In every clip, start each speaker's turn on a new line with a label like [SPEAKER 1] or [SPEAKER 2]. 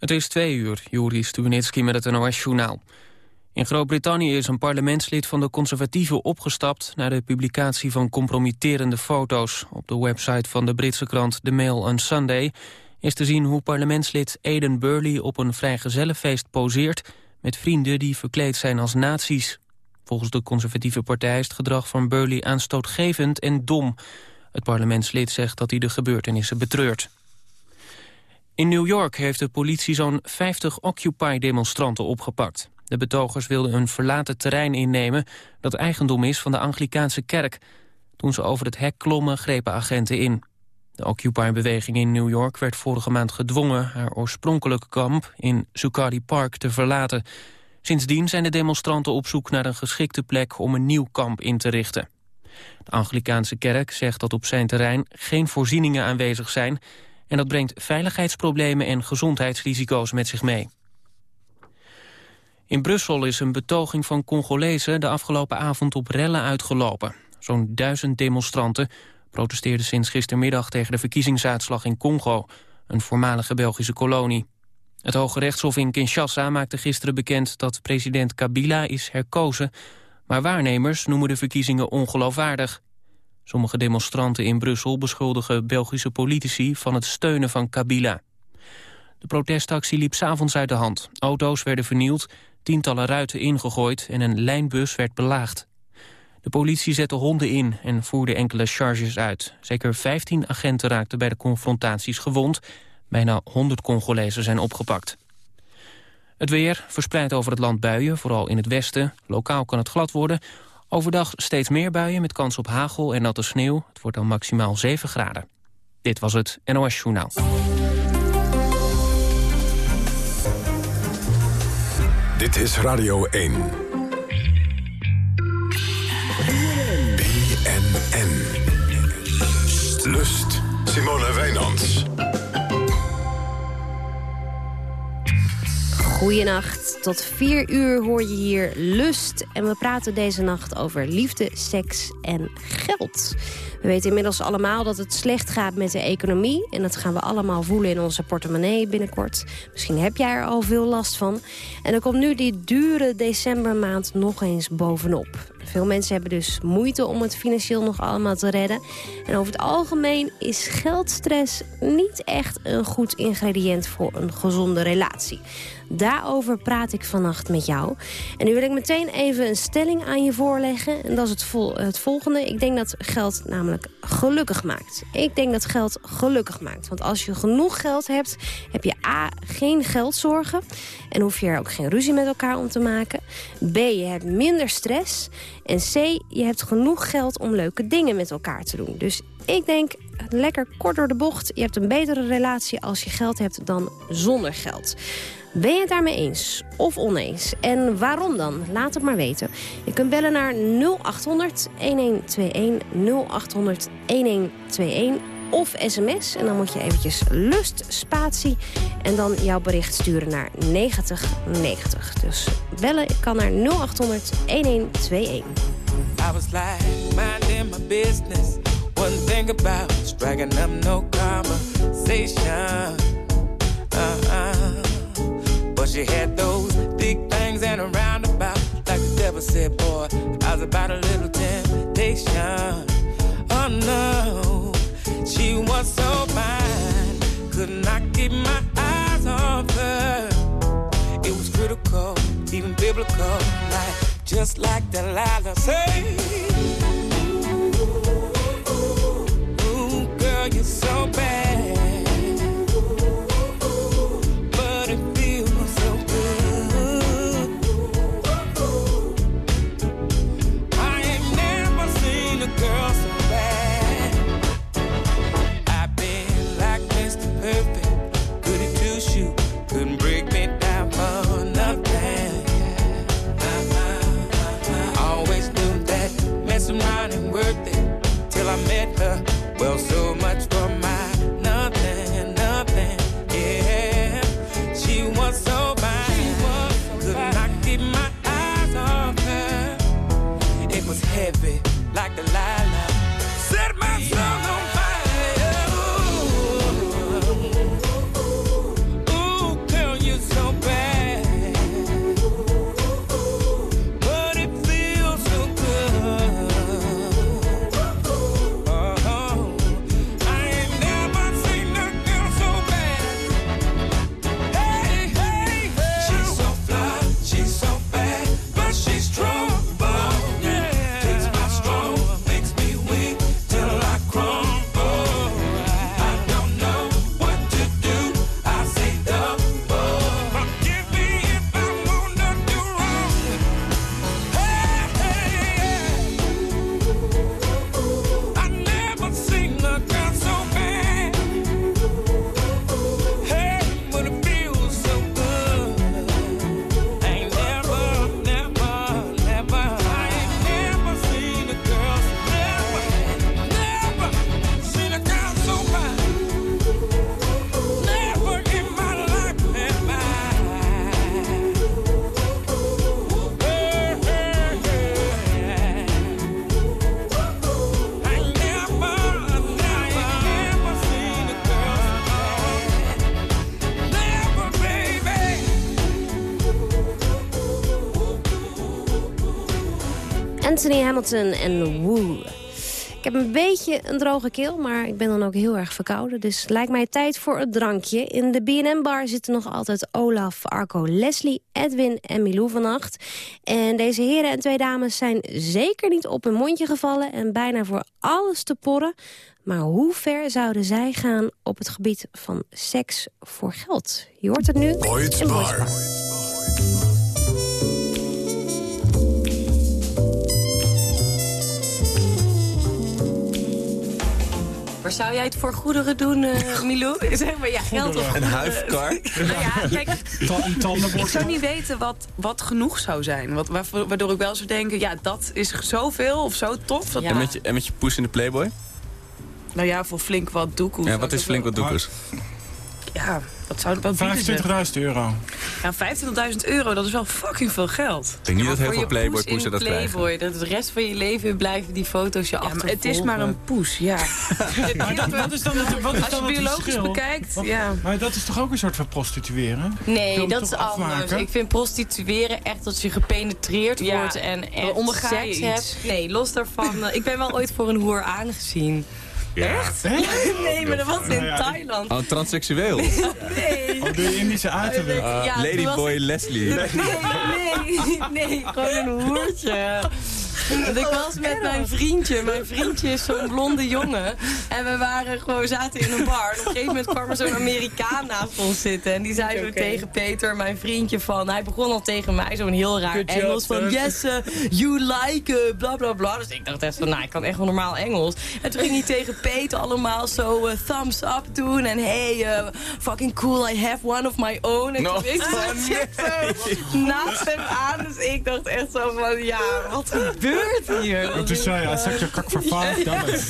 [SPEAKER 1] Het is twee uur, Juri Stubenitski met het NOS-journaal. In Groot-Brittannië is een parlementslid van de conservatieven opgestapt... na de publicatie van compromitterende foto's. Op de website van de Britse krant The Mail on Sunday... is te zien hoe parlementslid Aidan Burley op een vrijgezellenfeest poseert... met vrienden die verkleed zijn als nazi's. Volgens de conservatieve partij is het gedrag van Burley aanstootgevend en dom. Het parlementslid zegt dat hij de gebeurtenissen betreurt. In New York heeft de politie zo'n 50 Occupy-demonstranten opgepakt. De betogers wilden een verlaten terrein innemen... dat eigendom is van de Anglikaanse kerk. Toen ze over het hek klommen, grepen agenten in. De Occupy-beweging in New York werd vorige maand gedwongen... haar oorspronkelijke kamp in Zuccotti Park te verlaten. Sindsdien zijn de demonstranten op zoek naar een geschikte plek... om een nieuw kamp in te richten. De Anglikaanse kerk zegt dat op zijn terrein geen voorzieningen aanwezig zijn... en dat brengt veiligheidsproblemen en gezondheidsrisico's met zich mee. In Brussel is een betoging van Congolezen de afgelopen avond op rellen uitgelopen. Zo'n duizend demonstranten protesteerden sinds gistermiddag tegen de verkiezingsuitslag in Congo, een voormalige Belgische kolonie. Het Hoge Rechtshof in Kinshasa maakte gisteren bekend dat president Kabila is herkozen, maar waarnemers noemen de verkiezingen ongeloofwaardig. Sommige demonstranten in Brussel beschuldigen Belgische politici van het steunen van Kabila. De protestactie liep s'avonds uit de hand. Auto's werden vernield tientallen ruiten ingegooid en een lijnbus werd belaagd. De politie zette honden in en voerde enkele charges uit. Zeker 15 agenten raakten bij de confrontaties gewond. Bijna 100 Congolezen zijn opgepakt. Het weer verspreidt over het land buien, vooral in het westen. Lokaal kan het glad worden. Overdag steeds meer buien met kans op hagel en natte sneeuw. Het wordt dan maximaal 7 graden. Dit was het NOS Journaal.
[SPEAKER 2] Dit is Radio 1. BNN. Lust. Simone Wijnands.
[SPEAKER 3] Goedenacht. Tot vier uur hoor je hier Lust. En we praten deze nacht over liefde, seks en geld. We weten inmiddels allemaal dat het slecht gaat met de economie. En dat gaan we allemaal voelen in onze portemonnee binnenkort. Misschien heb jij er al veel last van. En dan komt nu die dure decembermaand nog eens bovenop. Veel mensen hebben dus moeite om het financieel nog allemaal te redden. En over het algemeen is geldstress niet echt een goed ingrediënt voor een gezonde relatie. Daarover praat ik vannacht met jou. En nu wil ik meteen even een stelling aan je voorleggen. En dat is het, vol het volgende. Ik denk dat geld namelijk gelukkig maakt. Ik denk dat geld gelukkig maakt. Want als je genoeg geld hebt, heb je A, geen geldzorgen. En hoef je er ook geen ruzie met elkaar om te maken. B, je hebt minder stress. En C, je hebt genoeg geld om leuke dingen met elkaar te doen. Dus ik denk, lekker kort door de bocht. Je hebt een betere relatie als je geld hebt dan zonder geld. Ben je het daarmee eens of oneens? En waarom dan? Laat het maar weten. Je kunt bellen naar 0800 1121 0800 1121 of sms. En dan moet je eventjes lust spatie en dan jouw bericht sturen naar 9090. Dus bellen kan naar 0800 1121. I was like, minding my business. One thing about striking up no conversation. Uh -uh. But she had those big things and a roundabout. Like the devil said, boy, I was about a little so fine. Could not keep my eyes off her. It was critical, even biblical. Like, just like Delilah say. Ooh, girl, you're so bad. Well, so Hamilton en Woo. Ik heb een beetje een droge keel, maar ik ben dan ook heel erg verkouden. Dus lijkt mij tijd voor het drankje. In de B&M-bar zitten nog altijd Olaf, Arco, Leslie, Edwin en Milou vannacht. En deze heren en twee dames zijn zeker niet op hun mondje gevallen... en bijna voor alles te porren. Maar hoe ver zouden zij gaan op het gebied van seks voor geld? Je hoort het nu in.
[SPEAKER 2] Bar.
[SPEAKER 4] Waar zou jij het voor goederen doen, eh Milou? Zeg maar, ja, geld of
[SPEAKER 5] Een huifkar.
[SPEAKER 6] Nou ja, kijk, ik zou niet weten wat, wat genoeg zou zijn. Wat, waardoor ik wel zou denken, ja, dat is zoveel of zo tof. Dat,
[SPEAKER 4] Ja.
[SPEAKER 5] En met, je, en met je poes in de Playboy?
[SPEAKER 6] Nou ja, voor flink wat doekoes.
[SPEAKER 5] Ja, wat is flink wat doekers?
[SPEAKER 6] Ja, wat zou wat bieden ze?
[SPEAKER 7] 25.000 euro.
[SPEAKER 6] Ja, 25.000 euro, dat is wel fucking veel geld.
[SPEAKER 5] Ik denk niet dat heel veel Playboy poesen dat krijgen.
[SPEAKER 4] Playboy, dat de rest van je leven blijven die foto's je
[SPEAKER 6] Ja,
[SPEAKER 4] achtervolgen.
[SPEAKER 6] het is maar een poes, ja.
[SPEAKER 7] Maar dat, wat is dan het, wat is
[SPEAKER 6] Als je
[SPEAKER 7] dan
[SPEAKER 6] biologisch bekijkt,
[SPEAKER 7] Wat-
[SPEAKER 6] ja.
[SPEAKER 7] Maar dat is toch ook een soort van prostitueren?
[SPEAKER 4] Nee, dat is
[SPEAKER 7] toch
[SPEAKER 4] anders.
[SPEAKER 7] afmaken?
[SPEAKER 4] Ik vind prostitueren echt dat je gepenetreerd
[SPEAKER 6] Ja,
[SPEAKER 4] wordt en echt seks hebt. Nee, los daarvan. ik ben wel ooit voor een hoer aangezien.
[SPEAKER 7] Echt?
[SPEAKER 4] Nee, maar dat was in
[SPEAKER 7] ja.
[SPEAKER 4] Thailand.
[SPEAKER 5] Oh, transseksueel.
[SPEAKER 4] Nee.
[SPEAKER 7] Oh, de Indische uiterlijk.
[SPEAKER 4] Ja, was
[SPEAKER 5] Ladyboy Leslie.
[SPEAKER 4] Nee, nee, nee, gewoon een hoertje. Want ik was met mijn vriendje. Mijn vriendje is zo'n blonde jongen. En we waren gewoon, zaten in een bar. En op een gegeven moment kwam er zo'n Amerikaan naast ons zitten. En die zei zo tegen Peter, mijn vriendje, van... Hij begon al tegen mij zo'n heel raar
[SPEAKER 6] Good job,
[SPEAKER 4] Engels. Van, yes, uh, you like, uh, bla bla bla. Dus ik dacht echt van, nou, ik kan echt wel normaal Engels. En toen ging hij tegen Peter allemaal zo uh, thumbs up doen. En hey, uh, fucking cool, I have one of my own. En
[SPEAKER 5] No.
[SPEAKER 4] toen ik zit zo naast hem aan. Dus ik dacht echt zo van, ja, wat gebeurt hier?
[SPEAKER 7] En toen zei hij, zak je kak voor 5 dollars.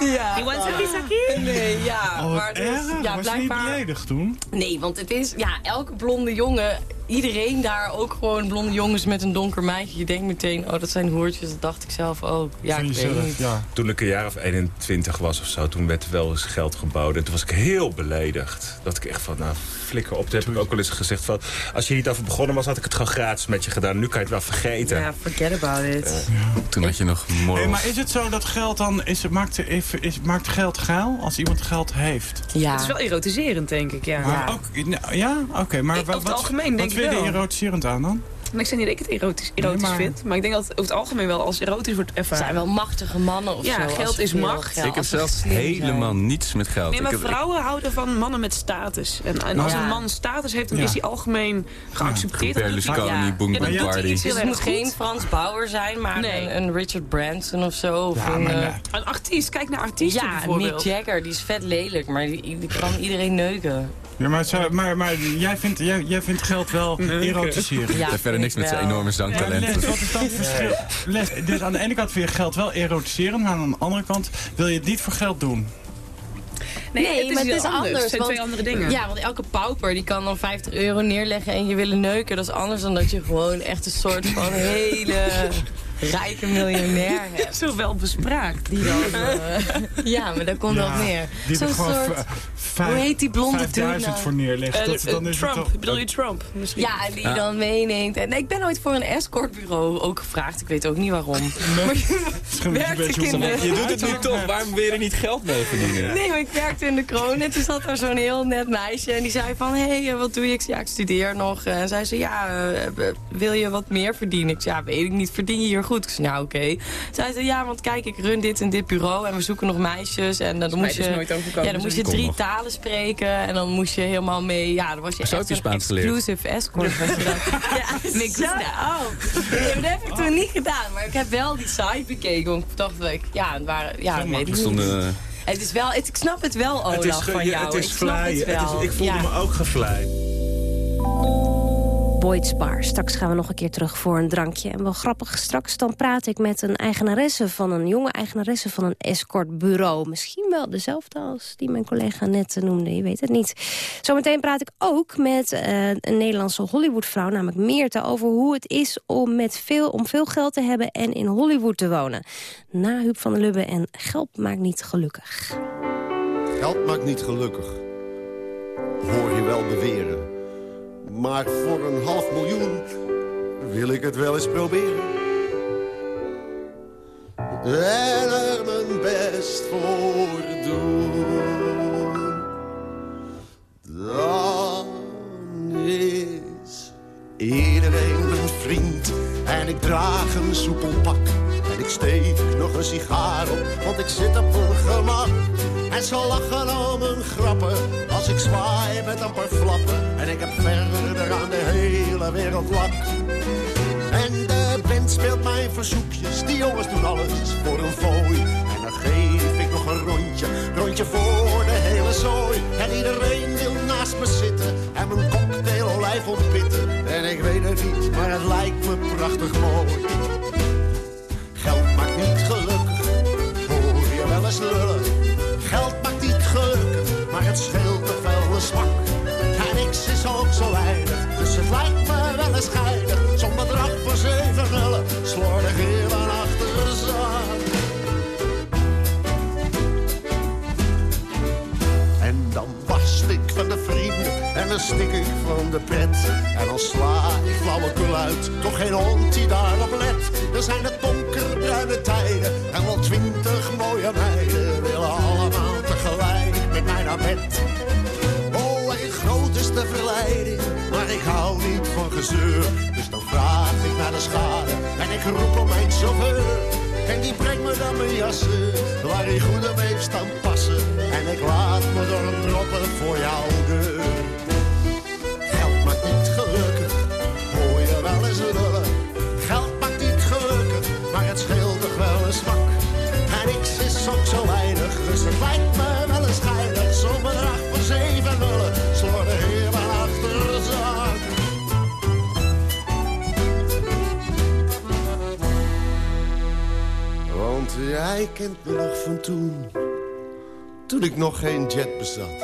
[SPEAKER 4] Ja.
[SPEAKER 6] You want saki saki?
[SPEAKER 4] Nee, ja.
[SPEAKER 7] Oh,
[SPEAKER 4] maar dus,
[SPEAKER 7] erg.
[SPEAKER 4] ja,
[SPEAKER 7] Was je niet
[SPEAKER 4] blijkbaar...
[SPEAKER 7] beledigd toen?
[SPEAKER 4] Nee, want het is, ja, elke blonde jongen, iedereen daar, ook gewoon blonde jongens met een donker meisje. Je denkt meteen, oh, dat zijn hoertjes. Dat dacht ik zelf ook. Ja, ik weet niet.
[SPEAKER 7] ja.
[SPEAKER 8] Toen ik een jaar of 21 was of zo, toen werd er wel eens geld gebouwd. En toen was ik heel beledigd. Dat ik echt van, nou, flikker op. Toen heb ik ook wel eens gezegd van... als je niet over begonnen was, had ik het gewoon gratis met je gedaan. Nu kan je het wel vergeten.
[SPEAKER 4] Ja, forget about it.
[SPEAKER 5] Toen had je nog.
[SPEAKER 7] Hey, maar is het zo dat geld dan... Is, het- maakt, even, is, maakt geld geil als iemand geld heeft?
[SPEAKER 4] Ja.
[SPEAKER 6] Het is wel erotiserend, denk ik, ja.
[SPEAKER 7] Maar ook, nou, ja, oké. maar
[SPEAKER 6] Ik-
[SPEAKER 7] wa-
[SPEAKER 6] over het
[SPEAKER 7] wat,
[SPEAKER 6] algemeen
[SPEAKER 7] wat
[SPEAKER 6] denk ik
[SPEAKER 7] vind je er erotiserend aan dan?
[SPEAKER 6] Maar ik zeg niet dat ik het erotisch, erotisch
[SPEAKER 7] Nee, maar-
[SPEAKER 6] vind. Maar ik denk dat het over het algemeen wel als erotisch wordt
[SPEAKER 4] Het
[SPEAKER 6] ervaren.
[SPEAKER 4] zijn wel machtige mannen of
[SPEAKER 6] Ja,
[SPEAKER 4] zo. als
[SPEAKER 6] geld is macht.
[SPEAKER 4] geld-
[SPEAKER 5] ik heb zelfs
[SPEAKER 4] zijn.
[SPEAKER 5] helemaal niets met geld.
[SPEAKER 6] Nee, maar
[SPEAKER 5] ik heb, ik-
[SPEAKER 6] vrouwen houden van mannen met status. En, en als
[SPEAKER 4] Ja.
[SPEAKER 6] een man status heeft, dan
[SPEAKER 7] Ja.
[SPEAKER 6] is hij algemeen geaccepteerd. Hij-
[SPEAKER 5] Berlusconi,
[SPEAKER 4] Ja.
[SPEAKER 5] Boom
[SPEAKER 6] Ja,
[SPEAKER 5] Boom Party.
[SPEAKER 4] Dus het moet geen. Frans Bauer zijn, maar
[SPEAKER 6] Nee.
[SPEAKER 4] een, een Richard Branson of zo. Of
[SPEAKER 7] Ja,
[SPEAKER 4] een, eh,
[SPEAKER 7] nee.
[SPEAKER 6] Een artiest, kijk naar artiesten
[SPEAKER 4] ja,
[SPEAKER 6] bijvoorbeeld.
[SPEAKER 4] Mick Jagger, die is vet lelijk, maar die, die kan iedereen neuken.
[SPEAKER 7] Ja, maar, zo- maar, maar jij, vindt, jij, jij vindt geld wel erotiserend.
[SPEAKER 4] Ja,
[SPEAKER 5] verder niks met zijn enorme zangtalent.
[SPEAKER 7] Les, wat is dan het verschil? Les, dus aan de ene kant vind je geld wel erotiserend, maar aan de andere kant wil je het niet voor geld doen.
[SPEAKER 6] Nee,
[SPEAKER 4] Nee,
[SPEAKER 6] het is
[SPEAKER 4] maar het is anders.
[SPEAKER 6] Het zijn
[SPEAKER 4] want-
[SPEAKER 6] twee andere dingen.
[SPEAKER 4] Ja, want elke pauper die kan dan 50 euro neerleggen en je willen neuken. Dat is anders dan dat je gewoon echt een soort van hele rijke miljonair hebt.
[SPEAKER 6] Zo wel bespraakt.
[SPEAKER 4] Die dan, eh, ja, maar daar komt dat neer.
[SPEAKER 7] Die er
[SPEAKER 4] Zo'n soort... Hoe heet die blonde
[SPEAKER 7] 5000
[SPEAKER 4] dude nou?
[SPEAKER 7] voor neerlegt.
[SPEAKER 6] Eh,
[SPEAKER 7] dat, dan
[SPEAKER 6] eh,
[SPEAKER 7] is het
[SPEAKER 6] Trump,
[SPEAKER 7] toch-
[SPEAKER 6] bedoel je Trump? Misschien.
[SPEAKER 4] Ja, en die dan meeneemt. En ik ben ooit voor een escortbureau ook gevraagd. Ik weet ook niet waarom. Maar
[SPEAKER 7] je een
[SPEAKER 4] werkte
[SPEAKER 7] beetje
[SPEAKER 4] ik in
[SPEAKER 7] om-
[SPEAKER 4] de-
[SPEAKER 5] Je doet het nu toch, waarom wil je er niet geld mee verdienen?
[SPEAKER 4] Nee, maar ik werkte in de kroon en toen zat daar zo'n heel net meisje. En die zei van, hé, hey, eh, wat doe je? Ik zei, ja, ik studeer nog. En zij zei, ja, eh, eh, wil je wat meer verdienen? Ik zei, ja, weet ik niet, verdien je hier goed? Ik zei, nou, oké. Zij zei, ja, want kijk, ik run dit en dit bureau en we zoeken nog meisjes. En dan moest
[SPEAKER 6] dus
[SPEAKER 4] je,
[SPEAKER 6] nooit overkomen,
[SPEAKER 4] ja, dan moest je drie
[SPEAKER 5] nog.
[SPEAKER 4] talen spreken. En dan moest je helemaal mee, ja, dan was je
[SPEAKER 5] Zo
[SPEAKER 4] echt
[SPEAKER 5] je
[SPEAKER 4] een exclusive escort. Je ja, niks
[SPEAKER 6] Ja.
[SPEAKER 4] Nee, maar dat heb ik toen niet gedaan. Maar ik heb wel die site bekeken. Want ik dacht, dat ik, ja, het waren, ja, weet ik niet. Het is wel, het, ik snap het wel, Olaf,
[SPEAKER 8] Het is, ge-
[SPEAKER 4] van
[SPEAKER 8] ja,
[SPEAKER 4] jou.
[SPEAKER 8] het is
[SPEAKER 4] ik het
[SPEAKER 8] Het
[SPEAKER 4] wel.
[SPEAKER 8] is, ik voelde
[SPEAKER 4] ja.
[SPEAKER 8] me ook gevleid.
[SPEAKER 3] Boyd's. Straks gaan we nog een keer terug voor een drankje. En wel grappig, straks dan praat ik met een eigenaresse van een jonge eigenaresse van een escortbureau. Misschien wel dezelfde als die mijn collega net eh, noemde, je weet het niet. Zometeen praat ik ook met eh, een Nederlandse Hollywoodvrouw, namelijk Meerte, over hoe het is om, met veel, om veel geld te hebben en in Hollywood te wonen. Na Huub van der Lubbe en geld maakt niet gelukkig.
[SPEAKER 9] Geld maakt niet gelukkig. Hoor je wel beweren. Maar voor een half miljoen wil ik het wel eens proberen. en er mijn best voor doen. Dan is iedereen mijn vriend en ik draag een soepel pak. En ik steek nog een sigaar op, want ik zit op een gemak. En ze lachen om mijn grappen, als ik zwaai met een paar flappen. En ik heb verder aan de hele wereld lak. En de band speelt mijn verzoekjes, die jongens doen alles voor een fooi. En dan geef ik nog een rondje, rondje voor de hele zooi. En iedereen wil naast me zitten en mijn cocktail lijf ontpitten. En ik weet het niet, maar het lijkt me prachtig mooi. De zak. En dan barst ik van de vrienden en dan stik ik van de pret. En dan sla ik flauwekul uit, toch geen hond die daarop let. Er zijn het donkerbruine tijden en wel twintig mooie meiden. Willen allemaal tegelijk met mij naar bed. Oh, groot is de verleiding, maar ik hou niet van gezeur. Dus vraag ik naar de schade en ik roep om mijn chauffeur. En die brengt me dan mijn jassen, waar hij goed op heeft staan passen. En ik laat me door een droppen voor jouw deur. Geld maakt niet gelukkig, hoor je wel eens lullen. Geld maakt niet gelukkig, maar het scheelt toch wel een smak. Jij kent me nog van toen, toen ik nog geen jet bezat.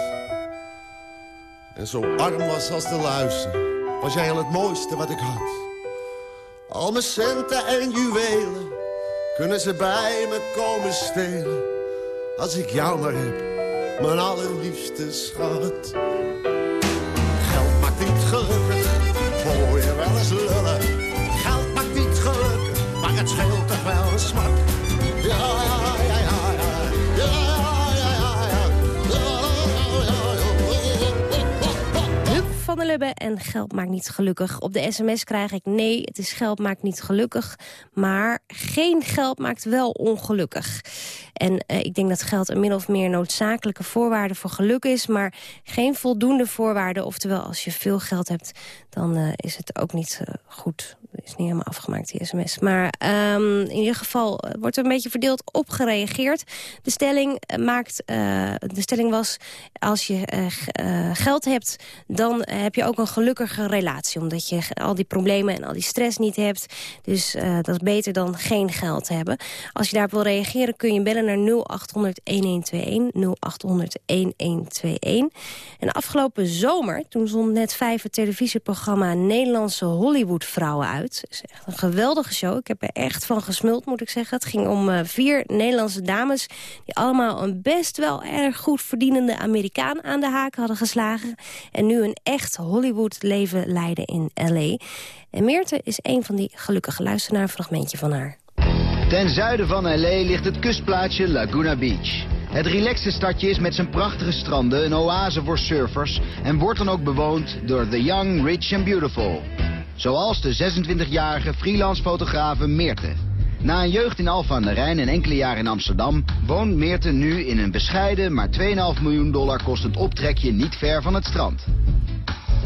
[SPEAKER 9] En zo arm was als de luister, was jij al het mooiste wat ik had. Al mijn centen en juwelen, kunnen ze bij me komen stelen. Als ik jou maar heb, mijn allerliefste schat.
[SPEAKER 3] En geld maakt niet gelukkig. Op de sms krijg ik nee, het is geld maakt niet gelukkig. Maar geen geld maakt wel ongelukkig. En eh, ik denk dat geld een min of meer noodzakelijke voorwaarde voor geluk is... maar geen voldoende voorwaarde. Oftewel, als je veel geld hebt, dan eh, is het ook niet eh, goed. is niet helemaal afgemaakt, die sms. Maar ehm, in ieder geval wordt er een beetje verdeeld op gereageerd. De stelling, maakt, de stelling was, als je geld hebt... dan heb je ook een gelukkige relatie. Omdat je al die problemen en al die stress niet hebt. Dus dat is beter dan geen geld hebben. Als je daarop wil reageren kun je bellen naar 0800-1121. 0800-1121. En afgelopen zomer, toen zond net vijf het televisieprogramma Nederlandse Hollywood-vrouwen uit. Dat is echt een geweldige show. Ik heb er echt van gesmuld, moet ik zeggen. Het ging om eh, vier Nederlandse dames... die allemaal een best wel erg goed verdienende Amerikaan aan de haak hadden geslagen. En nu een echt Hollywood-leven leiden in L.A. En Meerte is een van die gelukkige luister naar een fragmentje van haar.
[SPEAKER 10] Ten zuiden van L.A. ligt het kustplaatsje Laguna Beach. Het relaxte stadje is met zijn prachtige stranden een oase voor surfers... en wordt dan ook bewoond door The Young, Rich and Beautiful. Zoals de 26-jarige freelance fotografe Meerte. Na een jeugd in Alphen aan de Rijn en enkele jaren in Amsterdam... woont Meerte nu in een bescheiden, maar 2,5 miljoen dollar kostend optrekje niet ver van het strand.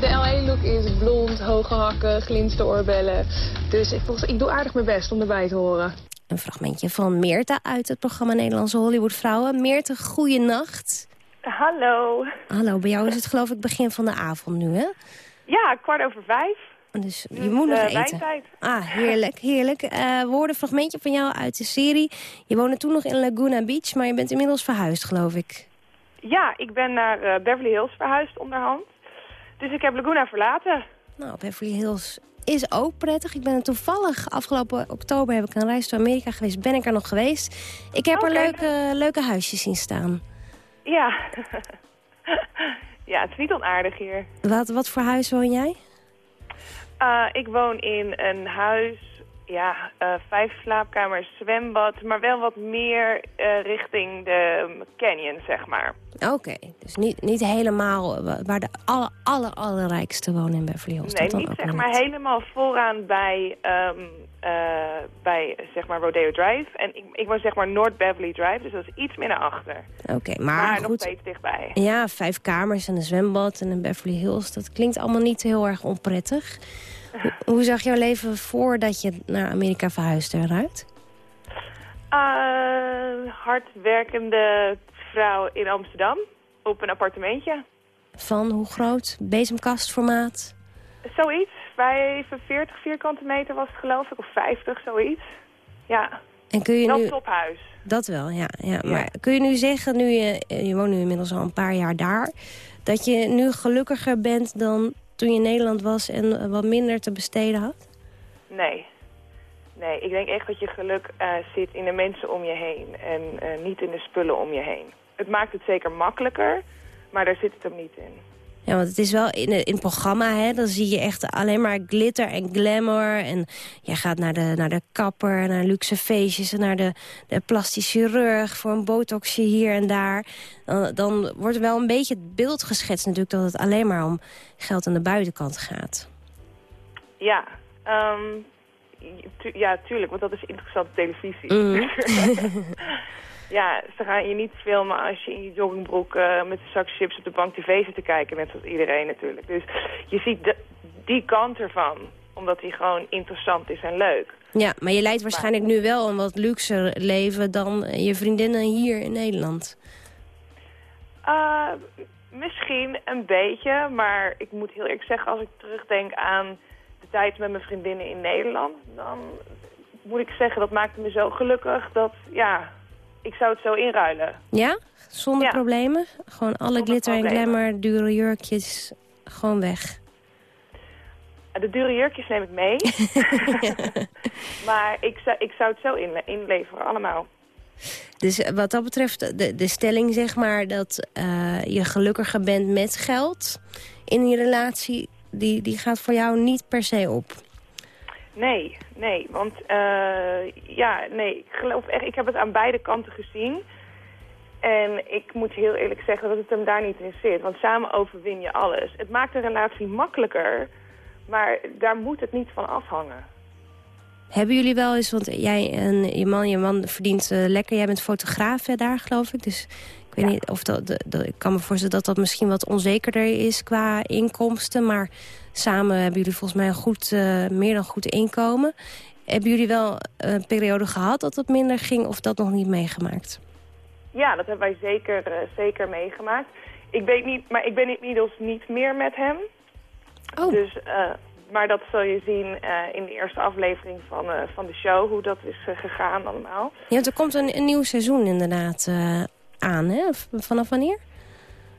[SPEAKER 11] De LA-look is blond, hoge hakken, glinste oorbellen. Dus ik, ik doe aardig mijn best om erbij te horen.
[SPEAKER 3] Een fragmentje van Meerte uit het programma Nederlandse Hollywood-vrouwen. Meerte, goeienacht.
[SPEAKER 12] Hallo.
[SPEAKER 3] Hallo, bij jou is het geloof ik begin van de avond nu, hè?
[SPEAKER 12] Ja, kwart over vijf.
[SPEAKER 3] Dus je
[SPEAKER 12] Dus,
[SPEAKER 3] moet nog
[SPEAKER 12] eh,
[SPEAKER 3] eten.
[SPEAKER 12] wijntijd.
[SPEAKER 3] Ah, heerlijk, heerlijk. Eh, we hoorden een fragmentje van jou uit de serie. Je woonde toen nog in Laguna Beach, maar je bent inmiddels verhuisd, geloof ik.
[SPEAKER 12] Ja, ik ben naar eh, Beverly Hills verhuisd onderhand. Dus ik heb Laguna verlaten.
[SPEAKER 3] Nou, Beverly Hills is ook prettig. Ik ben toevallig, afgelopen oktober heb ik een reis door Amerika geweest. Ben ik er nog geweest. Ik heb er leuke, leuke huisjes zien staan.
[SPEAKER 12] Ja. ja, het is niet onaardig hier.
[SPEAKER 3] Wat, wat voor huis woon jij?
[SPEAKER 12] Eh, ik woon in een huis ja, eh, vijf slaapkamers, zwembad, maar wel wat meer eh, richting de canyon, zeg maar.
[SPEAKER 3] Oké, dus niet, niet helemaal eh, waar de alle, aller, allerrijkste wonen in Beverly Hills.
[SPEAKER 12] nee, niet zeg maar helemaal vooraan bij, ehm, eh, bij zeg maar Rodeo Drive. En ik, ik woon zeg maar North Beverly Drive, dus dat is iets meer naar achter.
[SPEAKER 3] Oké, maar,
[SPEAKER 12] Maar, nog steeds dichtbij.
[SPEAKER 3] Ja, vijf kamers en een zwembad en een Beverly Hills. Dat klinkt allemaal niet heel erg onprettig. Hoe, zag jouw leven voordat je naar Amerika verhuisde eruit?
[SPEAKER 12] Uh, hardwerkende vrouw in Amsterdam op een appartementje.
[SPEAKER 3] Van hoe groot? Bezemkastformaat?
[SPEAKER 12] Zoiets. 45 vierkante meter was het geloof ik, of 50, zoiets. Ja,
[SPEAKER 3] En kun je
[SPEAKER 12] wel
[SPEAKER 3] nu...
[SPEAKER 12] tophuis.
[SPEAKER 3] Dat wel, ja, ja. Maar kun je nu zeggen, nu je, je woont nu inmiddels al een paar jaar daar... dat je nu gelukkiger bent dan toen je in Nederland was... en eh, wat minder te besteden had?
[SPEAKER 12] Nee. Nee, ik denk echt dat je geluk eh, zit in de mensen om je heen en eh, niet in de spullen om je heen. Het maakt het zeker makkelijker, maar daar zit het hem niet in.
[SPEAKER 3] Ja, want het is wel in, in het programma, hè, dan zie je echt alleen maar glitter en glamour. En je gaat naar de, naar de kapper, naar luxe feestjes... en naar de, de plastisch chirurg voor een botoxje hier en daar. Dan, dan wordt wel een beetje het beeld geschetst natuurlijk... dat het alleen maar om geld aan de buitenkant gaat.
[SPEAKER 12] Ja, ehm, tu- ja, tuurlijk, want dat is interessante televisie.
[SPEAKER 3] Mhm.
[SPEAKER 12] ja, ze gaan je niet filmen als je in je joggingbroek eh, met een zak chips op de bank tv zit te kijken, net zoals iedereen natuurlijk. Dus je ziet de- die kant ervan, omdat die gewoon interessant is en leuk.
[SPEAKER 3] Ja, maar je leidt waarschijnlijk nu wel een wat luxer leven... dan je vriendinnen hier in Nederland.
[SPEAKER 12] Uh, misschien een beetje, maar ik moet heel eerlijk zeggen... als ik terugdenk aan de tijd met mijn vriendinnen in Nederland... dan moet ik zeggen, dat maakte me zo gelukkig dat, ja, ik zou het zo inruilen.
[SPEAKER 3] Ja? Zonder
[SPEAKER 12] Ja.
[SPEAKER 3] problemen? Gewoon alle
[SPEAKER 12] Zonder
[SPEAKER 3] glitter en glamour, dure jurkjes, gewoon weg.
[SPEAKER 12] De dure jurkjes neem ik mee. maar ik zou, ik zou het zo inle- inleveren, allemaal.
[SPEAKER 3] Dus wat dat betreft, de, de stelling zeg maar dat eh, je gelukkiger bent met geld in je relatie, die, die gaat voor jou niet per se op.
[SPEAKER 12] Nee, nee, want eh, ja, nee, ik geloof echt, ik heb het aan beide kanten gezien. En ik moet heel eerlijk zeggen dat het hem daar niet in zit. Want samen overwin je alles. Het maakt een relatie makkelijker, maar daar moet het niet van afhangen.
[SPEAKER 3] Hebben jullie wel eens, want jij en je man, je man verdient eh, lekker. Jij bent fotograaf hè, daar, geloof ik. Dus ik weet niet of dat, de- ik kan me voorstellen dat dat misschien wat onzekerder is qua inkomsten. Maar samen hebben jullie volgens mij een goed, eh, meer dan goed inkomen. Hebben jullie wel een periode gehad dat het minder ging of dat nog niet meegemaakt?
[SPEAKER 12] Ja, dat hebben wij zeker, eh, zeker meegemaakt. Ik weet niet, maar ik ben inmiddels niet meer met hem.
[SPEAKER 3] Oh.
[SPEAKER 12] Dus, eh, maar dat zul je zien in de eerste aflevering van, van de show, hoe dat is gegaan allemaal.
[SPEAKER 3] Ja, er komt een, een nieuw seizoen inderdaad aan, hè? Vanaf wanneer?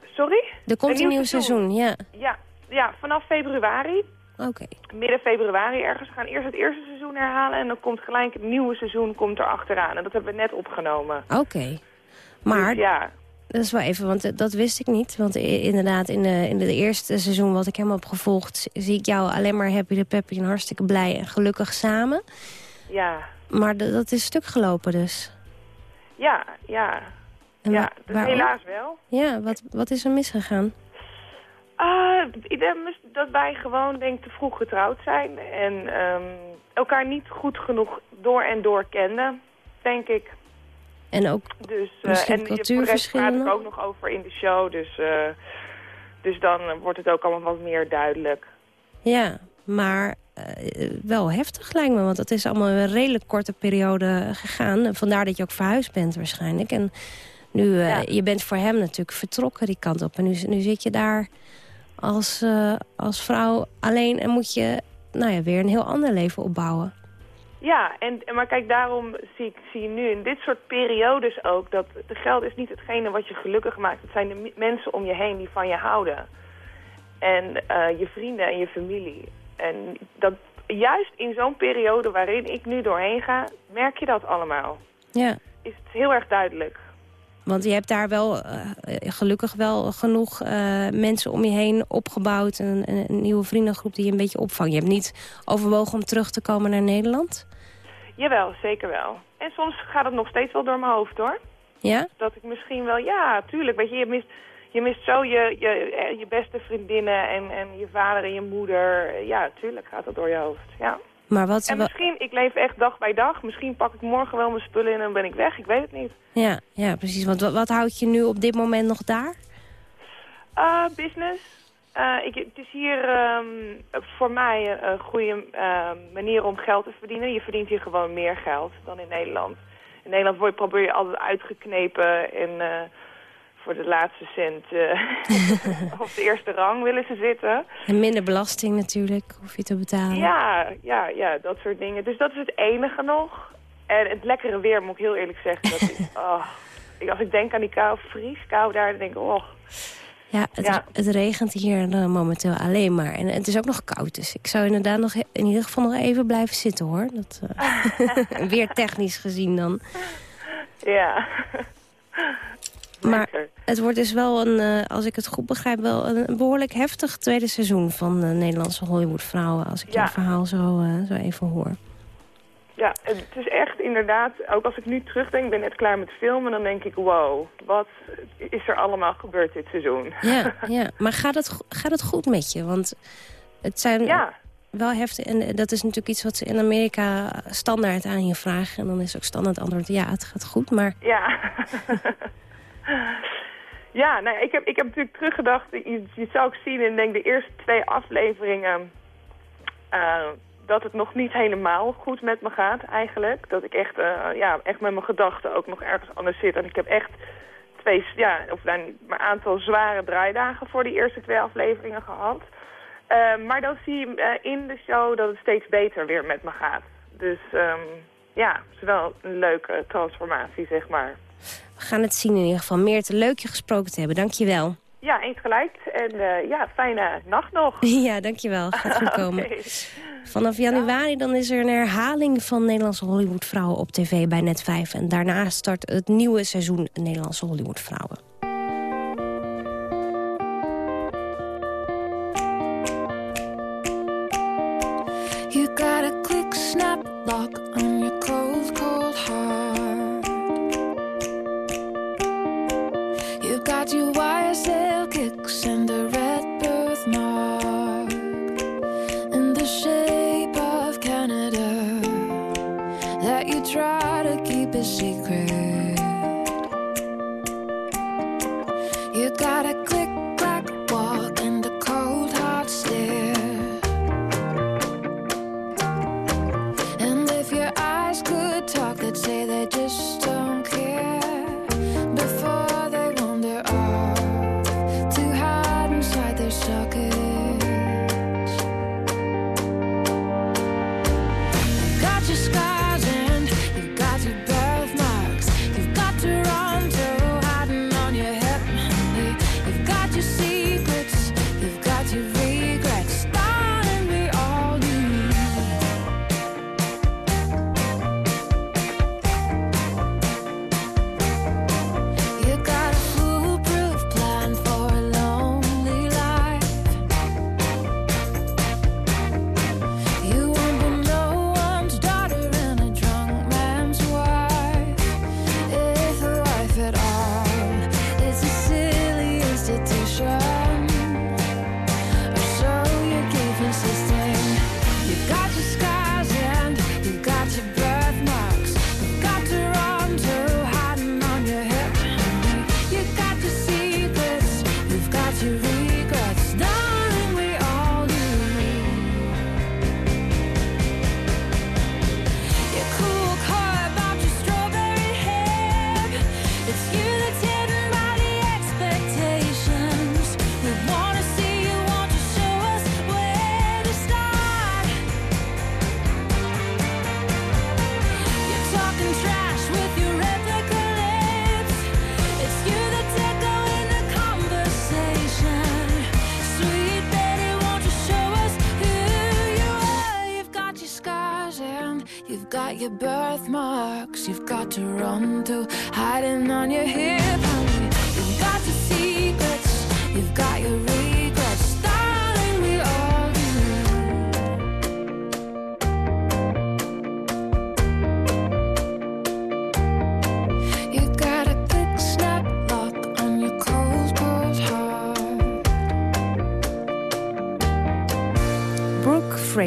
[SPEAKER 12] Sorry?
[SPEAKER 3] Er komt een, nieuw seizoen, ja.
[SPEAKER 12] Ja, ja, vanaf februari,
[SPEAKER 3] Oké.
[SPEAKER 12] midden februari ergens. We gaan eerst het eerste seizoen herhalen en dan komt gelijk het nieuwe seizoen komt er achteraan. En dat hebben we net opgenomen.
[SPEAKER 3] Oké. Maar
[SPEAKER 12] Dus ja,
[SPEAKER 3] Dat is wel even, want eh, dat wist ik niet. Want i- inderdaad, in de, in de eerste seizoen wat ik helemaal heb gevolgd... zie- ik jou alleen maar happy de peppy en hartstikke blij en gelukkig samen.
[SPEAKER 12] ja,
[SPEAKER 3] Maar dat is stuk gelopen dus.
[SPEAKER 12] ja, ja.
[SPEAKER 3] En
[SPEAKER 12] ja, dus helaas wel.
[SPEAKER 3] Ja, wat, wat is er misgegaan?
[SPEAKER 12] Ik denk mis- dat wij gewoon denk ik, te vroeg getrouwd zijn. En ehm, elkaar niet goed genoeg door en door kenden, denk ik.
[SPEAKER 3] En ook
[SPEAKER 12] Dus, eh,
[SPEAKER 3] Misschien
[SPEAKER 12] en
[SPEAKER 3] cultuurverschillen
[SPEAKER 12] praat ik ook nog over in de show. Dus, eh, dus dan wordt het ook allemaal wat meer duidelijk.
[SPEAKER 3] Ja, maar eh, wel heftig lijkt me. Want het is allemaal een redelijk korte periode gegaan. Vandaar dat je ook verhuisd bent waarschijnlijk. En nu, je bent voor hem natuurlijk vertrokken die kant op. En nu, nu zit je daar als, eh, als vrouw alleen en moet je nou ja, weer een heel ander leven opbouwen.
[SPEAKER 12] Ja, en, maar kijk, daarom zie, ik, zie je nu in dit soort periodes ook... dat de geld is niet hetgene wat je gelukkig maakt. Het zijn de mensen om je heen die van je houden. En eh, je vrienden en je familie. En dat, juist in zo'n periode waarin ik nu doorheen ga... merk je dat allemaal.
[SPEAKER 3] Ja,
[SPEAKER 12] Is het heel erg duidelijk.
[SPEAKER 3] Want je hebt daar wel eh, gelukkig wel genoeg eh, mensen om je heen opgebouwd. Een, een, nieuwe vriendengroep die je een beetje opvangt. Je hebt niet overwogen om terug te komen naar Nederland?
[SPEAKER 12] Jawel, zeker wel. En soms gaat het nog steeds wel door mijn hoofd, hoor.
[SPEAKER 3] Ja?
[SPEAKER 12] Dat ik misschien wel, ja, tuurlijk. Weet je, je mist, je mist zo je, je, eh, je beste vriendinnen en, en je vader en je moeder. Ja, tuurlijk gaat dat door je hoofd, ja.
[SPEAKER 3] Maar wat...
[SPEAKER 12] En misschien, ik leef echt dag bij dag. Misschien pak ik morgen wel mijn spullen in en ben ik weg. Ik weet het niet.
[SPEAKER 3] Ja, ja, precies. Want wat, wat houdt je nu op dit moment nog daar?
[SPEAKER 12] Uh, business. Uh, ik, het is hier ehm, voor mij een, een goede ehm, manier om geld te verdienen. Je verdient hier gewoon meer geld dan in Nederland. In Nederland word, probeer je altijd uitgeknepen en eh, voor de laatste cent eh, op de eerste rang willen ze zitten.
[SPEAKER 3] En minder belasting natuurlijk, hoef je te betalen.
[SPEAKER 12] Ja, ja, ja, dat soort dingen. Dus dat is het enige nog. En het lekkere weer, moet ik heel eerlijk zeggen. Dat is, oh, als ik denk aan die kou, vrieskou daar, dan denk ik, oh...
[SPEAKER 3] Ja, het,
[SPEAKER 12] Ja.
[SPEAKER 3] het regent hier eh, momenteel alleen maar. En het is ook nog koud, dus ik zou inderdaad nog in ieder geval nog even blijven zitten, hoor. Dat, eh, weer technisch gezien dan.
[SPEAKER 12] Ja.
[SPEAKER 3] Maar het wordt dus wel een, eh, als ik het goed begrijp, wel een, behoorlijk heftig tweede seizoen van de Nederlandse Hollywood-vrouwen. Als ik
[SPEAKER 12] Ja.
[SPEAKER 3] jouw verhaal zo, eh, zo even hoor.
[SPEAKER 12] Ja, het is echt inderdaad, ook als ik nu terugdenk, ik ben net klaar met filmen, dan denk ik, wow, wat is er allemaal gebeurd dit seizoen?
[SPEAKER 3] Ja, ja. maar gaat het, gaat het goed met je? Want het zijn
[SPEAKER 12] Ja.
[SPEAKER 3] wel heftig. En dat is natuurlijk iets wat ze in Amerika standaard aan je vragen. En dan is ook standaard antwoord, ja, het gaat goed. Maar
[SPEAKER 12] Ja. ja, nou, ik, heb, ik heb natuurlijk teruggedacht, je, je zou ook zien in denk, de eerste twee afleveringen, eh, dat het nog niet helemaal goed met me gaat eigenlijk. Dat ik echt, eh, ja, echt met mijn gedachten ook nog ergens anders zit. En ik heb echt twee, ja, of dan maar een aantal zware draaidagen voor die eerste twee afleveringen gehad. Eh, maar dan zie je in de show dat het steeds beter weer met me gaat. Dus ehm, ja, het is wel een leuke transformatie, zeg maar.
[SPEAKER 3] We gaan het zien in ieder geval. Meer te leuk je gesproken te hebben. Dank je wel.
[SPEAKER 12] Ja, eens gelijk. En eh, ja, fijne nacht nog.
[SPEAKER 3] Ja, dankjewel. Gaat goed komen. Vanaf januari dan is er een herhaling van Nederlandse Hollywoodvrouwen op tv bij Net 5. En daarna start het nieuwe seizoen Nederlandse Hollywoodvrouwen.
[SPEAKER 13] You got a quick snap lock on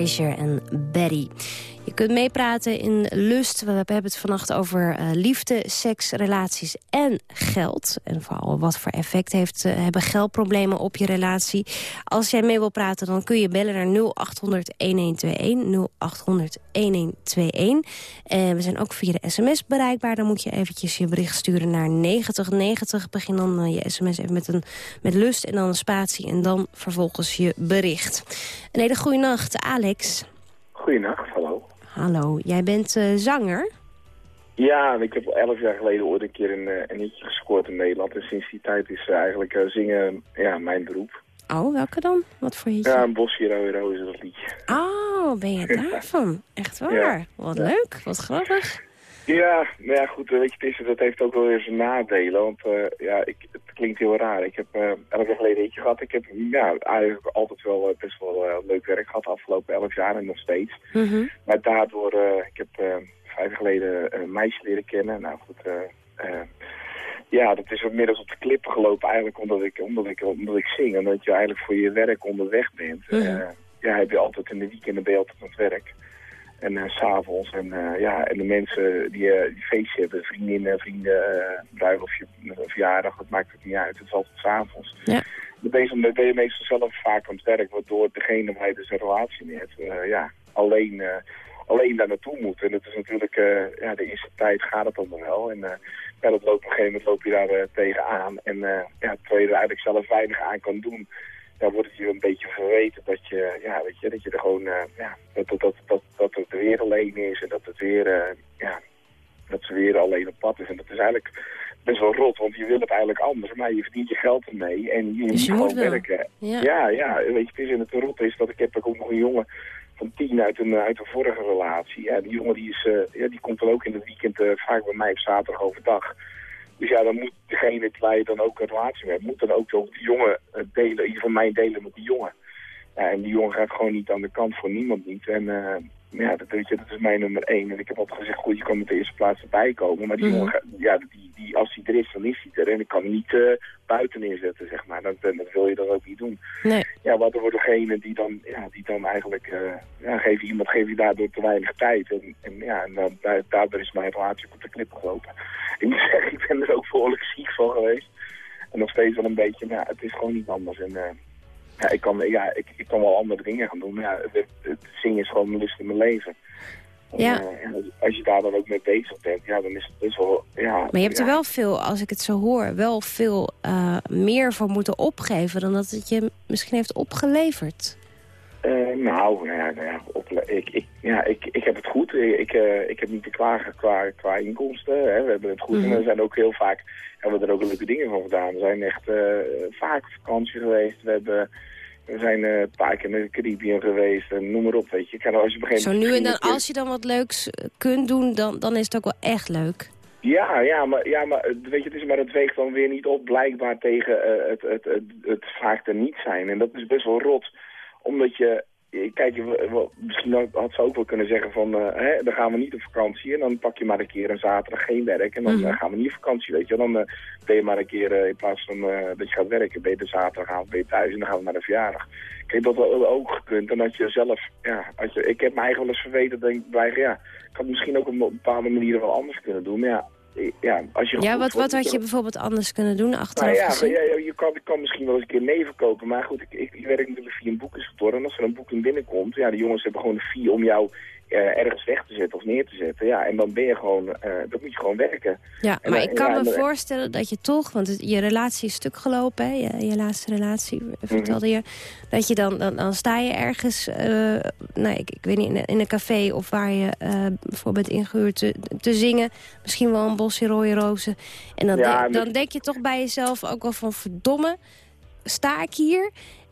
[SPEAKER 3] Frazier en Betty. Kunt meepraten in Lust. We hebben het vannacht over eh, liefde, seks, relaties en geld. En vooral wat voor effect heeft, eh, hebben geldproblemen op je relatie. Als jij mee wil praten, dan kun je bellen naar 0800-1121. 0800-1121. En we zijn ook via de sms bereikbaar. Dan moet je eventjes je bericht sturen naar 9090. Begin dan eh, je sms even met, een, met Lust en dan een spatie. En dan vervolgens je bericht. Een hele goede nacht, Alex.
[SPEAKER 14] Goedenacht, hallo.
[SPEAKER 3] Hallo, jij bent eh, zanger?
[SPEAKER 14] Ja, ik heb al elf jaar geleden ooit een keer een, eh, een hitje gescoord in Nederland. En sinds die tijd is eh, eigenlijk zingen ja, mijn beroep.
[SPEAKER 3] Oh, welke dan? Wat voor hitje?
[SPEAKER 14] Ja, een bosje rode rozen, dat liedje.
[SPEAKER 3] Oh, ben je daarvan? Echt waar?
[SPEAKER 14] Ja.
[SPEAKER 3] Wat leuk, wat grappig.
[SPEAKER 14] Ja, nou ja, goed, weet je, het is, dat heeft ook wel weer zijn nadelen. Want eh, ja, ik, het klinkt heel raar. Ik heb eh, elf jaar geleden een hitje gehad. Ik heb ja, eigenlijk altijd wel eh, best wel leuk werk gehad de afgelopen elf jaar en nog steeds.
[SPEAKER 3] Mhm.
[SPEAKER 14] Maar daardoor, ik heb vijf jaar geleden een meisje leren kennen. Nou goed, ja, dat is inmiddels op de klippen gelopen eigenlijk omdat ik, omdat ik, omdat ik zing. En dat je eigenlijk voor je werk onderweg bent. Eh, ja, heb je altijd in de weekenden ben je altijd aan het werk. En s s'avonds. En, eh, ja, en de mensen die, die feestjes hebben, vriendinnen, vrienden, uh, bruiloftje, verjaardag, dat maakt het niet uit. Het is altijd s'avonds.
[SPEAKER 3] Ja.
[SPEAKER 14] Dan ben je, meestal zelf vaak aan het werk, waardoor degene waar je dus een relatie mee hebt, ja, alleen, alleen daar naartoe moet. En het is natuurlijk, ja, de eerste tijd gaat het dan nog wel. En ja, dat loopt op een gegeven moment loop je daar tegenaan. En ja, terwijl je er eigenlijk zelf weinig aan kan doen, ja, wordt het je een beetje verweten dat je, ja, weet je, dat je er gewoon, eh, ja, dat, dat, dat, dat, dat het weer alleen is en dat het weer, eh, ja, dat ze weer alleen op pad is. En dat is eigenlijk best wel rot, want je wil het eigenlijk anders, maar je verdient je geld ermee en je,
[SPEAKER 3] Dus
[SPEAKER 14] moet gewoon
[SPEAKER 3] wel.
[SPEAKER 14] werken.
[SPEAKER 3] Ja.
[SPEAKER 14] ja, ja, weet je, het is in het rot is dat ik heb ook nog een jongen van tien uit een, uit een vorige relatie. Ja, die jongen die, is, eh, ja, die komt dan ook in het weekend eh, vaak bij mij op zaterdag overdag. Dus ja, dan moet degene waar je dan ook een relatie mee hebt, moet dan ook die jongen eh, delen, in ieder geval mij delen met die jongen. En die jongen gaat gewoon niet aan de kant voor niemand niet. En eh, ja, dat, weet je, dat is mijn nummer één. En ik heb altijd gezegd, goed, je kan met de eerste plaats erbij komen. Maar die
[SPEAKER 3] Mhm.
[SPEAKER 14] jongen, ja, die, die, als die er is, dan is hij er. En ik kan niet eh, buiten neerzetten, zeg maar. Dat, dat wil je dan ook niet doen.
[SPEAKER 3] Nee.
[SPEAKER 14] Ja, wat er wordt degene die dan, ja, die dan eigenlijk, eh ja, geef je iemand geef je daardoor te weinig tijd. En, en ja, en dan, daar, daardoor is mijn relatie op de klippen gelopen. Ik moet zeggen, ik ben er ook behoorlijk ziek van geweest. En nog steeds wel een beetje, maar ja, het is gewoon niet anders. En eh, ja, ik kan, ja, ik, ik kan wel andere dingen gaan doen, maar ja, het, het zingen is gewoon mijn lust in mijn leven. En,
[SPEAKER 3] Ja.
[SPEAKER 14] eh, als je daar dan ook mee bezig bent, ja, dan is het best wel, ja...
[SPEAKER 3] Maar je hebt er wel veel, als ik het zo hoor, wel veel eh, meer voor moeten opgeven... dan dat het je misschien heeft opgeleverd.
[SPEAKER 14] Eh, nou, nou ja, nou ja, op, ik, ik, ja ik, ik heb het goed. Ik, ik heb niet te klagen qua, qua inkomsten. Hè. We hebben het goed.
[SPEAKER 3] Mhm.
[SPEAKER 14] En we zijn ook heel vaak, hebben we er ook leuke dingen van gedaan. We zijn echt vaak vakantie geweest. We, hebben, we zijn eh, een paar keer naar de Caribbean geweest. En noem maar op, weet je. Kan, als je een
[SPEAKER 3] Zo nu en dan, als je dan wat leuks eh, kunt doen, dan, dan is het ook wel echt leuk.
[SPEAKER 14] Ja, ja, maar, ja, maar eh, weet je, het is maar het weegt dan weer niet op blijkbaar tegen het, het, het, het vaak er niet zijn. En dat is best wel rot, omdat je, kijk, je, wel- wel- misschien had- ze ook wel kunnen zeggen van, eh, hè, dan gaan we niet op vakantie en dan pak je maar een keer een zaterdag geen werk en dan
[SPEAKER 3] Mhm.
[SPEAKER 14] eh, gaan we niet op vakantie, weet je. Dan eh, ben je maar een keer, in plaats van dat je gaat werken, ben je de zaterdagavond ben je thuis en dan gaan we naar de verjaardag. Kijk, dat had ook gekund en dat je zelf, ja, als je, ik heb me eigenlijk wel eens verweten, denk ik, ja, ik had misschien ook op een bepaalde manier wel anders kunnen doen, maar ja, ja, als je
[SPEAKER 3] Ja, wat, wat had je bijvoorbeeld anders kunnen doen achteraf
[SPEAKER 14] nou ja,
[SPEAKER 3] gezien?
[SPEAKER 14] ja, je kan, je kan misschien wel eens een keer neven kopen. Maar goed, ik, ik, ik werk natuurlijk via een boekingskantoor. En als er een boeking binnenkomt, ja, de jongens hebben gewoon de fee om jou eh, ergens weg te zetten of neer te zetten. Ja, en dan ben je gewoon, eh dan moet je gewoon werken.
[SPEAKER 3] Ja, maar
[SPEAKER 14] dan-
[SPEAKER 3] ik kan
[SPEAKER 14] ja,
[SPEAKER 3] me voorstellen dat je toch, want het- je relatie is stuk gelopen, hè, je, je laatste relatie,
[SPEAKER 14] Mhm.
[SPEAKER 3] vertelde je, dat je dan, dan, dan sta je ergens, eh, nou, ik, ik weet niet, in een, in een café of waar je eh, voor bent ingehuurd te, te zingen, misschien wel een bosje rode rozen. En dan,
[SPEAKER 14] Ja,
[SPEAKER 3] dan denk je toch bij jezelf ook wel van, verdomme, sta ik hier?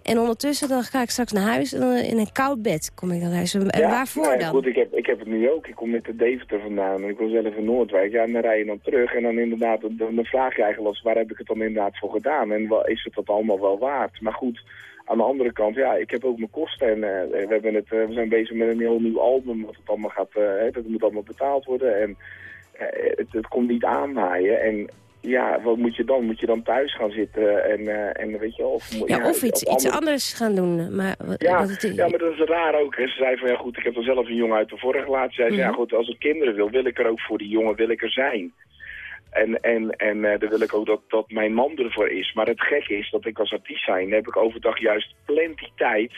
[SPEAKER 3] En ondertussen dan ga ik straks naar huis en dan in een koud bed kom ik dan thuis. En
[SPEAKER 14] Ja,
[SPEAKER 3] waarvoor
[SPEAKER 14] nou ja,
[SPEAKER 3] dan?
[SPEAKER 14] Goed, ik heb, ik heb het nu ook. Ik kom met de Deventer vandaan en ik wil zelf in Noordwijk. Ja, en dan rij je dan terug en dan inderdaad, dan, dan vraag je eigenlijk eens, waar heb ik het dan inderdaad voor gedaan? En wel, is het dat allemaal wel waard? Maar goed, aan de andere kant, ja, ik heb ook mijn kosten en eh, we, hebben het, eh, we zijn bezig met een heel nieuw album, wat het allemaal gaat, eh, hè, dat moet allemaal betaald worden en eh, het, het komt niet aanwaaien en ja, wat moet je dan? Moet je dan thuis gaan zitten en, eh, en weet je wel? Of, moet-
[SPEAKER 3] Ja, of iets, iets
[SPEAKER 14] andere-
[SPEAKER 3] anders gaan doen. Maar, wat-
[SPEAKER 14] Ja,
[SPEAKER 3] wat het-
[SPEAKER 14] ja, maar dat is raar ook. Hè. Ze zei van, ja goed, ik heb dan zelf een jongen uit de vorige relatie. Zei ze, ja
[SPEAKER 3] Mhm.
[SPEAKER 14] goed, als ik kinderen wil, wil ik er ook voor die jongen, wil ik er zijn. En, en, en dan wil ik ook dat, dat mijn man ervoor is. Maar het gekke is dat ik als artiest zijn, heb ik overdag juist plenty tijd...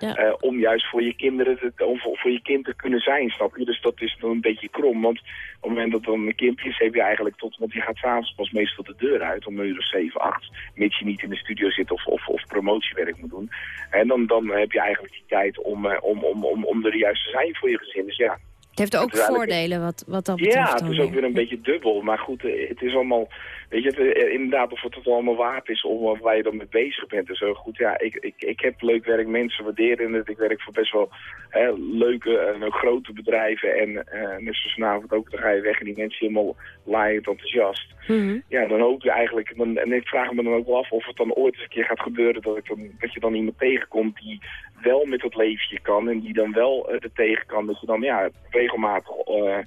[SPEAKER 3] Ja.
[SPEAKER 14] eh, om juist voor je kinderen, te, om voor, voor je kind te kunnen zijn, snap je? Dus dat is dan een beetje krom, want op het moment dat dan een kind is, heb je eigenlijk tot, want je gaat s'avonds pas meestal de deur uit om een uur of 7, 8, mits je niet in de studio zit of, of, of promotiewerk moet doen. En dan, dan heb je eigenlijk die tijd om, eh, om, om, om, om er juist te zijn voor je gezin. Dus ja,
[SPEAKER 3] Het heeft ook voordelen wat, wat dat betreft.
[SPEAKER 14] ja, het is ook
[SPEAKER 3] weer.
[SPEAKER 14] weer een beetje dubbel. Maar goed, eh, het is allemaal... Weet je, eh, inderdaad, of het het allemaal waard is of waar je dan mee bezig bent. Dus zo goed, ja, ik, ik, ik heb leuk werk. Mensen waarderen het. Ik werk voor best wel hè, leuke en ook grote bedrijven. En eh net zoals vanavond ook, dan ga je weg en die mensen helemaal laaiend enthousiast.
[SPEAKER 3] Mhm.
[SPEAKER 14] Ja, dan hoop je eigenlijk... Dan, en ik vraag me dan ook wel af of het dan ooit eens een keer gaat gebeuren... dat, ik dan, dat je dan iemand tegenkomt die wel met dat leefje kan... en die dan wel eh, er tegen kan. Dat je dan ja, regelmatig eh,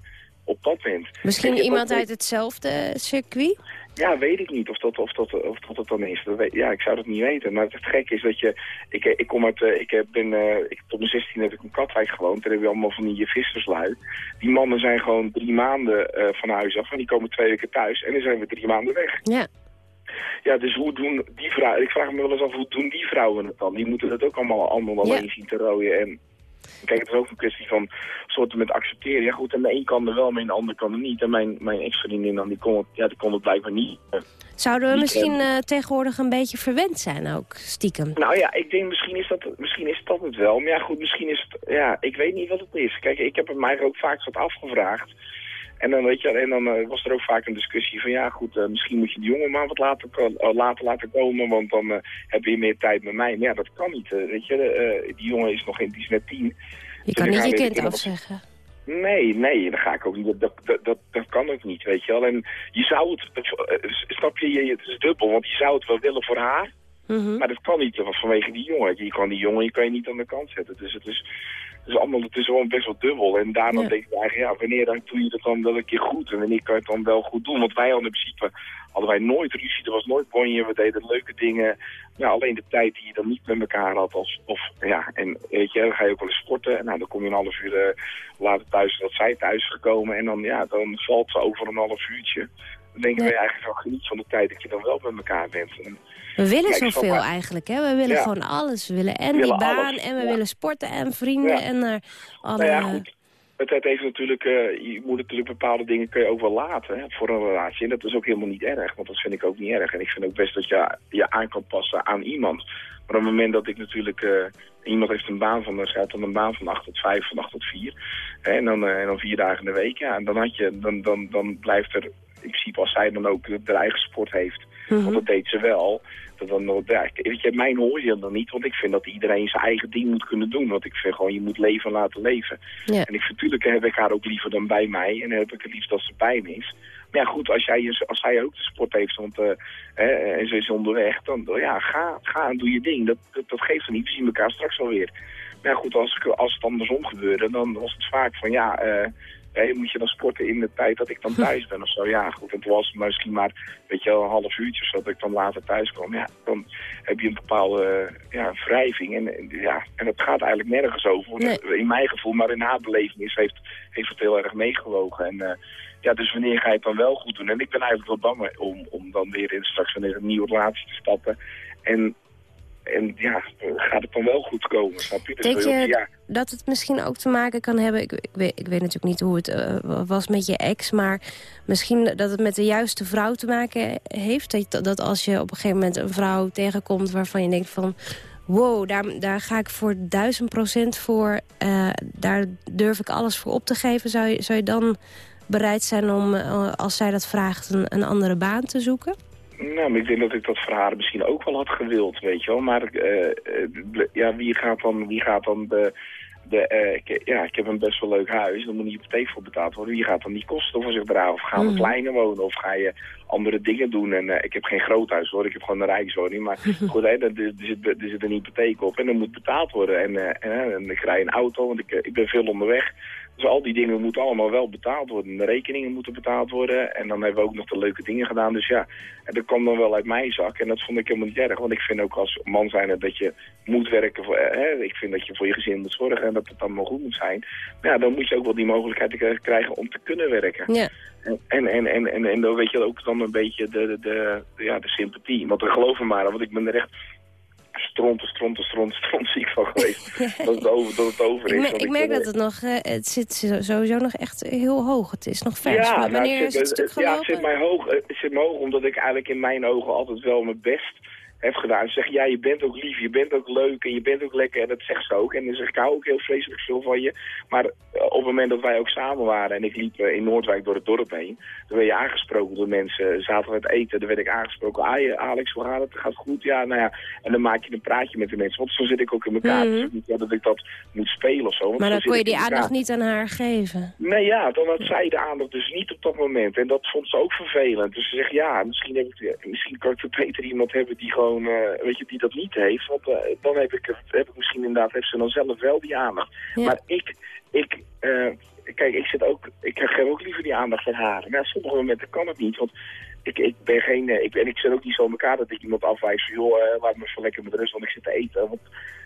[SPEAKER 14] op pad bent.
[SPEAKER 3] Misschien iemand
[SPEAKER 14] ook-
[SPEAKER 3] uit hetzelfde circuit?
[SPEAKER 14] Ja, weet ik niet of dat, of dat, of dat het dan is. Dat weet, ja, ik zou dat niet weten. Maar het gekke is dat je... Ik, ik kom uit... eh, Ik heb, ben, eh, ik, tot mijn 16 heb ik in Katwijk gewoond. Daar heb je allemaal van die visserslui. Die mannen zijn gewoon drie maanden eh, van huis af. En die komen twee weken thuis. En dan zijn we drie maanden weg.
[SPEAKER 3] Ja.
[SPEAKER 14] Ja, dus hoe doen die vrouwen... Ik vraag me wel eens af, hoe doen die vrouwen het dan? Die moeten het ook allemaal, allemaal alleen zien te rooien. En kijk, het is ook een kwestie van soorten met accepteren. Ja goed, en de een kan er wel, maar en de ander kan er niet. En mijn, mijn ex-vriendin dan, die kon het, ja, die kon het blijkbaar niet.
[SPEAKER 3] Zouden we misschien eh, tegenwoordig een beetje verwend zijn ook, stiekem?
[SPEAKER 14] Nou ja, ik denk misschien is, dat, misschien is dat het wel. Maar ja goed, misschien is het... Ja, ik weet niet wat het is. Kijk, ik heb het mij ook vaak wat afgevraagd. En dan, weet je, en dan eh, was er ook vaak een discussie van... Ja goed, eh, misschien moet je die jongen maar wat later, eh, later laten komen... want dan heb je meer tijd met mij. Maar ja, dat kan niet. weet je, die jongen is nog in, die is net tien.
[SPEAKER 3] Je
[SPEAKER 14] Dus
[SPEAKER 3] kan niet je kind afzeggen.
[SPEAKER 14] Nee, nee, dat ga ik ook niet. Dat, dat, dat, dat kan ook niet, weet je wel. En je zou het, snap je, het is dubbel, want je zou het wel willen voor haar,
[SPEAKER 3] Mhm.
[SPEAKER 14] maar dat kan niet want vanwege die jongen. Je kan die jongen, je kan je niet aan de kant zetten. Dus het is, het is allemaal, het is gewoon best wel dubbel. En daarom
[SPEAKER 3] Ja.
[SPEAKER 14] denk ik eigenlijk, ja, wanneer dan doe je het dan wel een keer goed en wanneer kan je het dan wel goed doen? Want wij hadden in principe, hadden wij nooit ruzie, er was nooit bonje, we deden leuke dingen. Ja, alleen de tijd die je dan niet met elkaar had. Als, of, ja, en weet je, dan ga je ook wel eens sporten. En nou, dan kom je een half uur eh, later thuis, dat zij thuis is gekomen. En dan, ja, dan valt ze over een half uurtje. Dan denk ik,
[SPEAKER 3] Ja.
[SPEAKER 14] ja. eigenlijk wel geniet van de tijd dat je dan wel met elkaar bent. En,
[SPEAKER 3] We willen
[SPEAKER 14] Kijk,
[SPEAKER 3] zoveel
[SPEAKER 14] maar-
[SPEAKER 3] eigenlijk, hè? We willen
[SPEAKER 14] Ja.
[SPEAKER 3] gewoon alles. We willen en
[SPEAKER 14] We
[SPEAKER 3] die baan,
[SPEAKER 14] alles,
[SPEAKER 3] en we
[SPEAKER 14] ja.
[SPEAKER 3] willen sporten en vrienden en naar alle...
[SPEAKER 14] Nou ja, goed. Het, heeft natuurlijk, eh, je moet natuurlijk bepaalde dingen kun je ook wel laten hè, voor een relatie. En dat is ook helemaal niet erg, want dat vind ik ook niet erg. En ik vind ook best dat je je aan kan passen aan iemand. Maar op het moment dat ik natuurlijk, eh, iemand heeft een baan van, had dan een baan van 8 tot 5, van 8 tot 4. Hè, en, dan, eh, en dan vier dagen in de week, ja. En dan, had je, dan, dan, dan blijft er, in principe als zij dan ook haar eigen sport heeft, want dat deed ze wel. Dat dan, ja, weet je, mijn hoor je dan niet, want ik vind dat iedereen zijn eigen ding moet kunnen doen. Want ik vind gewoon, je moet leven laten leven. En ik, natuurlijk heb ik haar ook liever dan bij mij. En dan heb ik het liefst dat ze bij me is. Maar ja, goed, als, jij, als zij ook de sport heeft want, eh, hè, en ze is onderweg, dan ja, ga, ga en doe je ding. Dat, dat, dat geeft er niet. We zien elkaar straks alweer. Maar ja, goed, als, ik- als het andersom gebeurde, dan was het vaak van ja... eh, hè, moet je dan sporten in de tijd dat ik dan thuis ben of zo? Ja, goed. En toen was het misschien maar, weet je wel, een half uurtje zodat ik dan later thuis kwam. Ja, dan heb je een bepaalde ja, wrijving. En, ja, en het gaat eigenlijk nergens over.
[SPEAKER 3] Nee.
[SPEAKER 14] In mijn gevoel, maar in haar beleving heeft, heeft het heel erg meegewogen. En eh, ja, dus wanneer ga je het dan wel goed doen? En ik ben eigenlijk wel bang om, om dan weer in straks weer een nieuwe relatie te stappen. En, en ja, gaat het dan wel goed komen, snap je? Dus
[SPEAKER 3] Denk je
[SPEAKER 14] ja,
[SPEAKER 3] dat het misschien ook te maken kan hebben... Ik, ik, weet, ik weet natuurlijk niet hoe het eh, was met je ex... maar misschien dat het met de juiste vrouw te maken heeft. Dat, dat als je op een gegeven moment een vrouw tegenkomt... waarvan je denkt van... wow, daar, daar ga ik voor duizend procent voor... eh, daar durf ik alles voor op te geven. Zou je, zou je dan bereid zijn om, eh, als zij dat vraagt... Een, een andere baan te zoeken?
[SPEAKER 14] Nou, maar ik denk dat ik dat voor haar misschien ook wel had gewild, weet je wel. Maar eh, eh, ja, wie gaat dan, wie gaat dan de... de eh, ik, ja, ik heb een best wel leuk huis, daar moet niet hypotheek voor betaald worden. Wie gaat dan die kosten voor zich dragen? Of gaan we
[SPEAKER 3] Mhm.
[SPEAKER 14] kleiner wonen? Of ga je andere dingen doen? En ik heb geen groot huis hoor, ik heb gewoon een rijkswoning. Maar goed, hè, er, er, zit, er zit een hypotheek op en er moet betaald worden. En, en, en ik rij een auto, want ik, ik ben veel onderweg. Dus al die dingen moeten allemaal wel betaald worden. De rekeningen moeten betaald worden. En dan hebben we ook nog de leuke dingen gedaan. Dus ja, en dat kwam dan wel uit mijn zak. En dat vond ik helemaal niet erg. Want ik vind ook als man zijn dat je moet werken. Voor, eh, hè, ik vind dat je voor je gezin moet zorgen en dat het allemaal goed moet zijn. Maar ja, dan moet je ook wel die mogelijkheid krijgen om te kunnen werken.
[SPEAKER 3] Ja.
[SPEAKER 14] En, en, en, en, en, en dan weet je ook dan een beetje de, de, de, de- ja, de sympathie. Want geloof me maar, want ik ben er echt stronten, stronten, stronten, ziek van geweest. dat, het over, dat het over
[SPEAKER 3] Ik,
[SPEAKER 14] is.
[SPEAKER 3] mer-
[SPEAKER 14] want
[SPEAKER 3] ik merk dat het nog, eh, het zit sowieso nog echt heel hoog. Het is nog vers. maar
[SPEAKER 14] nou,
[SPEAKER 3] wanneer
[SPEAKER 14] het
[SPEAKER 3] is het
[SPEAKER 14] zit-
[SPEAKER 3] stuk
[SPEAKER 14] Ja, het zit mij hoog, eh, het zit mij hoog omdat ik eigenlijk in mijn ogen altijd wel mijn best heb gedaan. Ze zeggen, ja, je bent ook lief, je bent ook leuk en je bent ook lekker. En dat zegt ze ook. En dan zeg ik, hou ook heel vreselijk veel van je. Maar eh, op het moment dat wij ook samen waren en ik liep eh, in Noordwijk door het dorp heen, dan werd je aangesproken door mensen. Zaten we het eten, dan werd ik aangesproken. Ah, Alex, hoe gaat het? Gaat goed? Ja, nou ja. En dan maak je een praatje met de mensen. Want zo zit ik ook in elkaar.
[SPEAKER 3] Mhm.
[SPEAKER 14] Dus niet dat ik dat moet spelen of zo. want
[SPEAKER 3] Maar dan kon je die aandacht niet aan haar geven.
[SPEAKER 14] Nee, ja, dan had zij de aandacht dus niet op dat moment. En dat vond ze ook vervelend. Dus ze zegt, ja, misschien, heb ik, misschien kan ik er beter iemand hebben die gewoon, eh, weet je, die dat niet heeft. Want eh, dan heb ik, heb ik misschien inderdaad, heeft ze dan zelf wel die aandacht.
[SPEAKER 3] Ja.
[SPEAKER 14] Maar ik, ik, eh, kijk, ik zit ook, ik geef ook liever die aandacht aan haar. Maar op sommige momenten kan het niet, want ik, ik ben geen, ik, en ik zit ook niet zo in elkaar dat ik iemand afwijs van, joh, laat me zo lekker met rust, want ik zit te eten. Want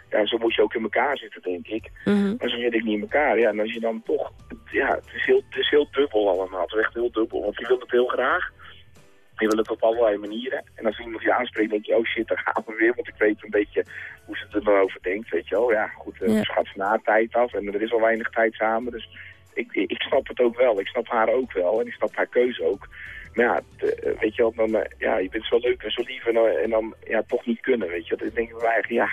[SPEAKER 14] ja, zo moet je ook in elkaar zitten, denk ik.
[SPEAKER 3] Mhm.
[SPEAKER 14] Maar zo zit ik niet in elkaar. Ja, en als je dan toch... Ja, het is heel, het is heel dubbel allemaal. Het is echt heel dubbel. Want je wilt het heel graag. Je wil het op allerlei manieren. En als iemand je aanspreekt, denk je, oh shit, daar gaan we weer. Want ik weet een beetje hoe ze er dan over denkt, weet je wel. Ja, goed,
[SPEAKER 3] Ja.
[SPEAKER 14] ze gaat van haar tijd af. En er is al weinig tijd samen. Dus ik, ik, snap het ook wel. Ik snap haar ook wel. En ik snap haar keuze ook. Maar ja, de- eh, weet je wel, dan, eh, ja, je bent zo leuk en zo lief. En, dan- en dan ja, toch niet kunnen, weet je. Dan denk ik bij eigen, ja,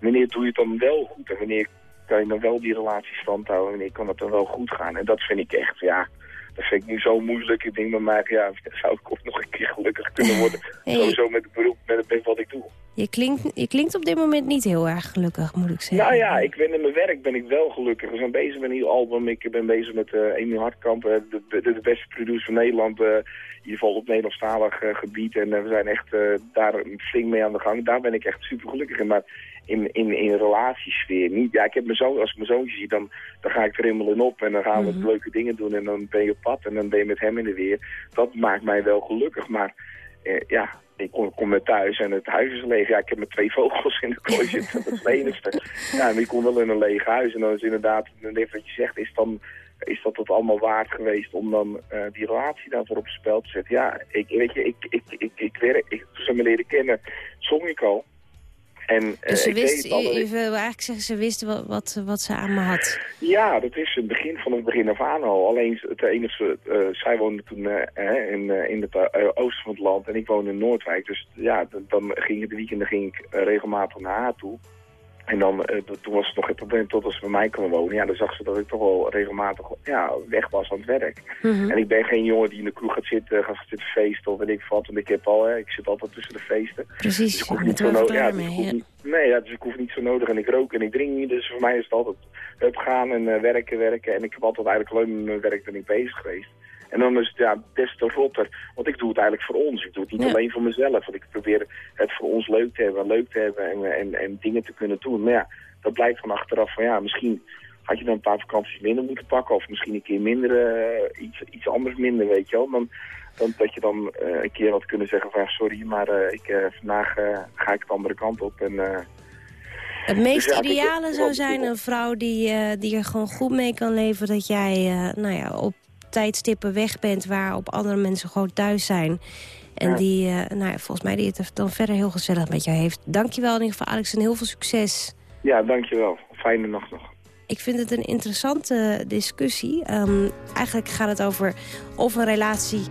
[SPEAKER 14] wanneer doe je het dan wel goed? En wanneer kan je dan wel die relatie stand houden? En wanneer kan het dan wel goed gaan? En dat vind ik echt, ja... Dat vind ik nu zo moeilijk. Ik denk bij mij, ja, zou ik ook nog een keer gelukkig kunnen worden.
[SPEAKER 3] Hey.
[SPEAKER 14] Sowieso met het beroep, met, met wat ik doe.
[SPEAKER 3] Je klinkt, je klinkt op dit moment niet heel erg gelukkig, moet ik zeggen.
[SPEAKER 14] Nou ja, ik ben in mijn werk ben ik wel gelukkig. We zijn bezig met een nieuw album. Ik ben bezig met eh Amy Hartkamp, eh, de, de, de beste producer van Nederland. eh, in ieder geval op Nederlandstalig eh, gebied. En we zijn echt daar flink mee aan de gang. Daar ben ik echt super gelukkig in. Maar in, in, in relatiesfeer niet. Ja, ik heb mijn zoon, als ik mijn zoontje zie, dan, dan ga ik er helemaal in op. En dan gaan we
[SPEAKER 3] Mhm.
[SPEAKER 14] leuke dingen doen. En dan ben je op pad. En dan ben je met hem in de weer. Dat maakt mij wel gelukkig. Maar eh, ja, ik kom, kom thuis en het huis is leeg. Ja, ik heb met twee vogels in de kooi zitten. Dat is het enigste. Ja, maar je komt wel in een leeg huis. En dan is inderdaad, net wat je zegt, is dan is dat het allemaal waard geweest om dan eh, die relatie daarvoor op het spel te zetten. Ja, ik, weet je, ik, ik, ik, ik werk, ik, toen ze me leren kennen, zong ik al. En, eh,
[SPEAKER 3] Dus ze wist, wil eigenlijk zeggen, ze wist wat, wat, wat ze aan me had.
[SPEAKER 14] ja, dat is het begin van het begin af aan al. Alleen het enige, eh, zij woonde toen eh, in, in het oosten van het land en ik woonde in Noordwijk. Dus ja, dan ging de weekenden ging ik regelmatig naar haar toe. En dan, eh, toen was het nog het probleem totdat ze bij mij kwam wonen. Ja, dan zag ze dat ik toch wel regelmatig ja, weg was aan het werk.
[SPEAKER 3] Mhm.
[SPEAKER 14] En ik ben geen jongen die in de kroeg gaat zitten, gaat zitten feesten of weet ik wat. Want ik heb al, hè, ik zit altijd tussen de feesten.
[SPEAKER 3] Precies,
[SPEAKER 14] Dus ik hoef niet zo nodig. Ja, dus
[SPEAKER 3] mee.
[SPEAKER 14] niet, nee, ja, dus ik hoef niet zo nodig. En ik rook en ik drink niet. Dus voor mij is het altijd hup gaan en eh, werken, werken. En ik heb altijd eigenlijk alleen met mijn werk ben ik bezig geweest. En dan is het ja, des te rotter. Want ik doe het eigenlijk voor ons. Ik doe het niet
[SPEAKER 3] Ja.
[SPEAKER 14] alleen voor mezelf. Want ik probeer het voor ons leuk te hebben, leuk te hebben en, en, en dingen te kunnen doen. Maar ja, dat blijkt van achteraf van ja, misschien had je dan een paar vakanties minder moeten pakken. Of misschien een keer minder, eh, iets, iets anders minder, weet je wel. Dan, dan, dat je dan eh, een keer had kunnen zeggen van sorry, maar eh, ik, vandaag ga ik de andere kant op. En,
[SPEAKER 3] Het meest
[SPEAKER 14] Dus ja,
[SPEAKER 3] ideale zou zijn een vrouw die, die er gewoon goed mee kan leven. Dat jij nou ja, op tijdstippen weg bent waar op andere mensen gewoon thuis zijn. En
[SPEAKER 14] Ja.
[SPEAKER 3] die, eh, nou ja, volgens mij die het dan verder heel gezellig met jou heeft. Dankjewel in ieder geval Alex en heel veel succes.
[SPEAKER 14] ja, dankjewel. Fijne nacht nog.
[SPEAKER 3] Ik vind het een interessante discussie. Ehm, eigenlijk gaat het over of een relatie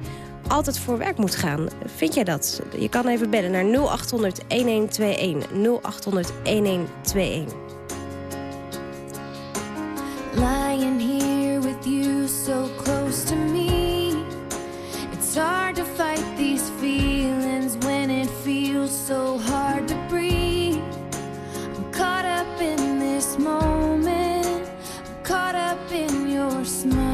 [SPEAKER 3] altijd voor werk moet gaan. Vind jij dat? Je kan even bellen naar 0800 1121. 0800 1121.
[SPEAKER 13] Lying here with so close to me. It's hard to fight these feelings when it feels so hard to breathe. I'm caught up in this moment, I'm caught up in your smile.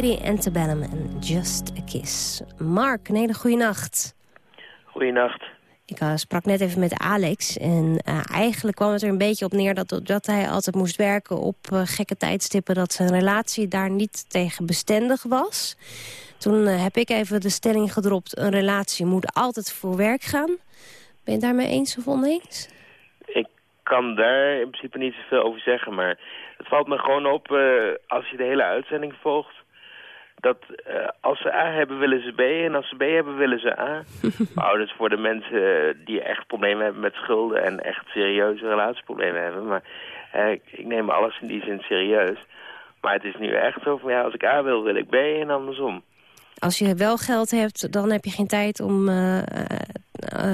[SPEAKER 3] Lady Antebellum en Just a Kiss. Mark, een hele goede nacht.
[SPEAKER 15] Goeienacht.
[SPEAKER 3] Ik eh, sprak net even met Alex en eh, eigenlijk kwam het er een beetje op neer... dat, dat hij altijd moest werken op eh, gekke tijdstippen... dat zijn relatie daar niet tegen bestendig was. Toen heb ik even de stelling gedropt... een relatie moet altijd voor werk gaan. Ben je het daarmee eens of oneens?
[SPEAKER 15] Ik kan daar in principe niet zoveel over zeggen, maar het valt me gewoon op als je de hele uitzending volgt. Dat eh, als ze A hebben, willen ze B. En als ze B hebben, willen ze A. dat is voor de mensen eh, die echt problemen hebben met schulden... en echt serieuze relatieproblemen hebben. Maar eh, ik, neem alles in die zin serieus. Maar het is nu echt zo van, ja, als ik A wil, wil ik B en andersom.
[SPEAKER 3] Als je wel geld hebt, dan heb je geen tijd om,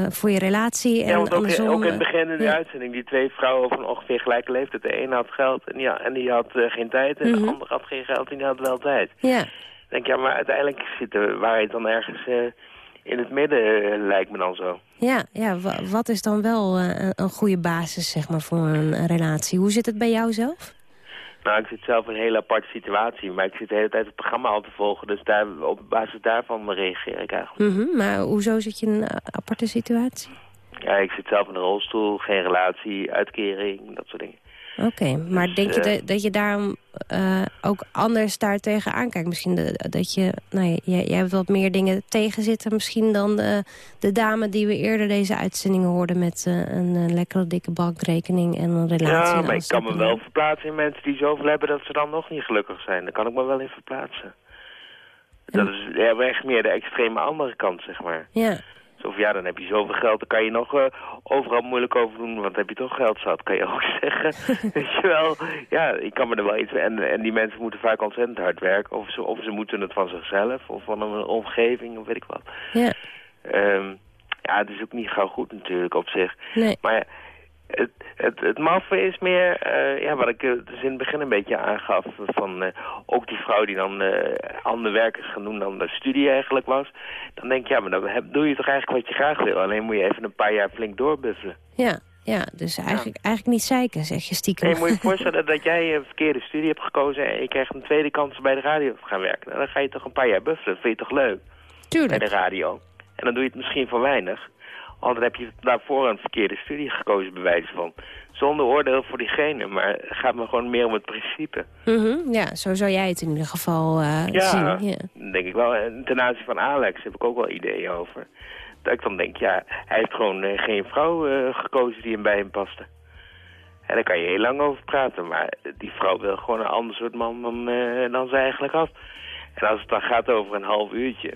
[SPEAKER 3] voor je relatie. En
[SPEAKER 15] ja, want ook,
[SPEAKER 3] andersom,
[SPEAKER 15] ook in het begin in de
[SPEAKER 3] ja.
[SPEAKER 15] uitzending, die twee vrouwen van ongeveer gelijke leeftijd. De een had geld en die, en die had geen tijd. En
[SPEAKER 3] Mhm.
[SPEAKER 15] de ander had geen geld en die had wel tijd.
[SPEAKER 3] Ja.
[SPEAKER 15] Denk, ja, maar uiteindelijk zit de waarheid dan ergens eh, in het midden, eh, lijkt me dan zo.
[SPEAKER 3] Ja, ja wa- wat is dan wel eh, een- goede basis zeg maar, voor een, relatie? Hoe zit het bij jou zelf?
[SPEAKER 15] Nou, ik zit zelf in een hele aparte situatie, maar ik zit de hele tijd het programma al te volgen. Dus daar, op basis daarvan reageer ik eigenlijk.
[SPEAKER 3] Mhm, maar hoezo zit je in een aparte situatie?
[SPEAKER 15] Ja, ik zit zelf in een rolstoel, geen relatie, uitkering, dat soort dingen.
[SPEAKER 3] Oké, maar denk je
[SPEAKER 15] eh,
[SPEAKER 3] dat, dat je daarom eh, ook anders daar tegen aankijkt? Misschien de- dat je, nou ja, jij, jij hebt wat meer dingen tegenzitten misschien dan de, de dame die we eerder deze uitzendingen hoorden met eh, een, lekkere dikke bankrekening en een relatie.
[SPEAKER 15] Ja, maar ik kan me wel verplaatsen in mensen die zoveel hebben dat ze dan nog niet gelukkig zijn. Daar kan ik me wel in verplaatsen. Dat is ja, echt meer de extreme andere kant, zeg maar.
[SPEAKER 3] Ja,
[SPEAKER 15] Van, ja, dan heb je zoveel geld, dan kan je nog eh, overal moeilijk over doen, want dan heb je toch geld zat, kan je ook zeggen. Weet je wel, ja, ik kan me er wel iets... En, en die mensen moeten vaak ontzettend hard werken, of ze, of ze moeten het van zichzelf, of van een omgeving, of weet ik wat.
[SPEAKER 3] ja.
[SPEAKER 15] Ehm, ja, het is ook niet gauw goed natuurlijk op zich.
[SPEAKER 3] Nee.
[SPEAKER 15] Maar ja, het, het, het maffe is meer, eh, ja, wat ik eh, dus in het begin een beetje aangaf, van eh, ook die vrouw die dan eh ander werk is gaan doen dan de studie eigenlijk was. Dan denk ik, ja, maar dan heb, doe je toch eigenlijk wat je graag wil. Alleen moet je even een paar jaar flink doorbuffelen.
[SPEAKER 3] Ja, ja dus eigenlijk, eigenlijk niet zeiken, zeg je stiekem.
[SPEAKER 15] Nee, moet je je voorstellen dat jij een verkeerde studie hebt gekozen en je krijgt een tweede kans bij de radio te gaan werken. Nou, dan ga je toch een paar jaar buffelen. Vind je toch leuk?
[SPEAKER 3] Tuurlijk.
[SPEAKER 15] Bij de radio. En dan doe je het misschien voor weinig. Want dan heb je daarvoor een verkeerde studie gekozen, bij wijze van. Zonder oordeel voor diegene, maar het gaat me gewoon meer om het principe.
[SPEAKER 3] Mhm, ja, zo zou jij het in ieder geval eh,
[SPEAKER 15] Ja,
[SPEAKER 3] zien. Ja.
[SPEAKER 15] denk ik wel. En ten aanzien van Alex heb ik ook wel ideeën over. Dat ik dan denk, ja, hij heeft gewoon eh, geen vrouw eh, gekozen die hem bij hem paste. En daar kan je heel lang over praten, maar die vrouw wil gewoon een ander soort man dan, dan ze eigenlijk had. En als het dan gaat over een half uurtje,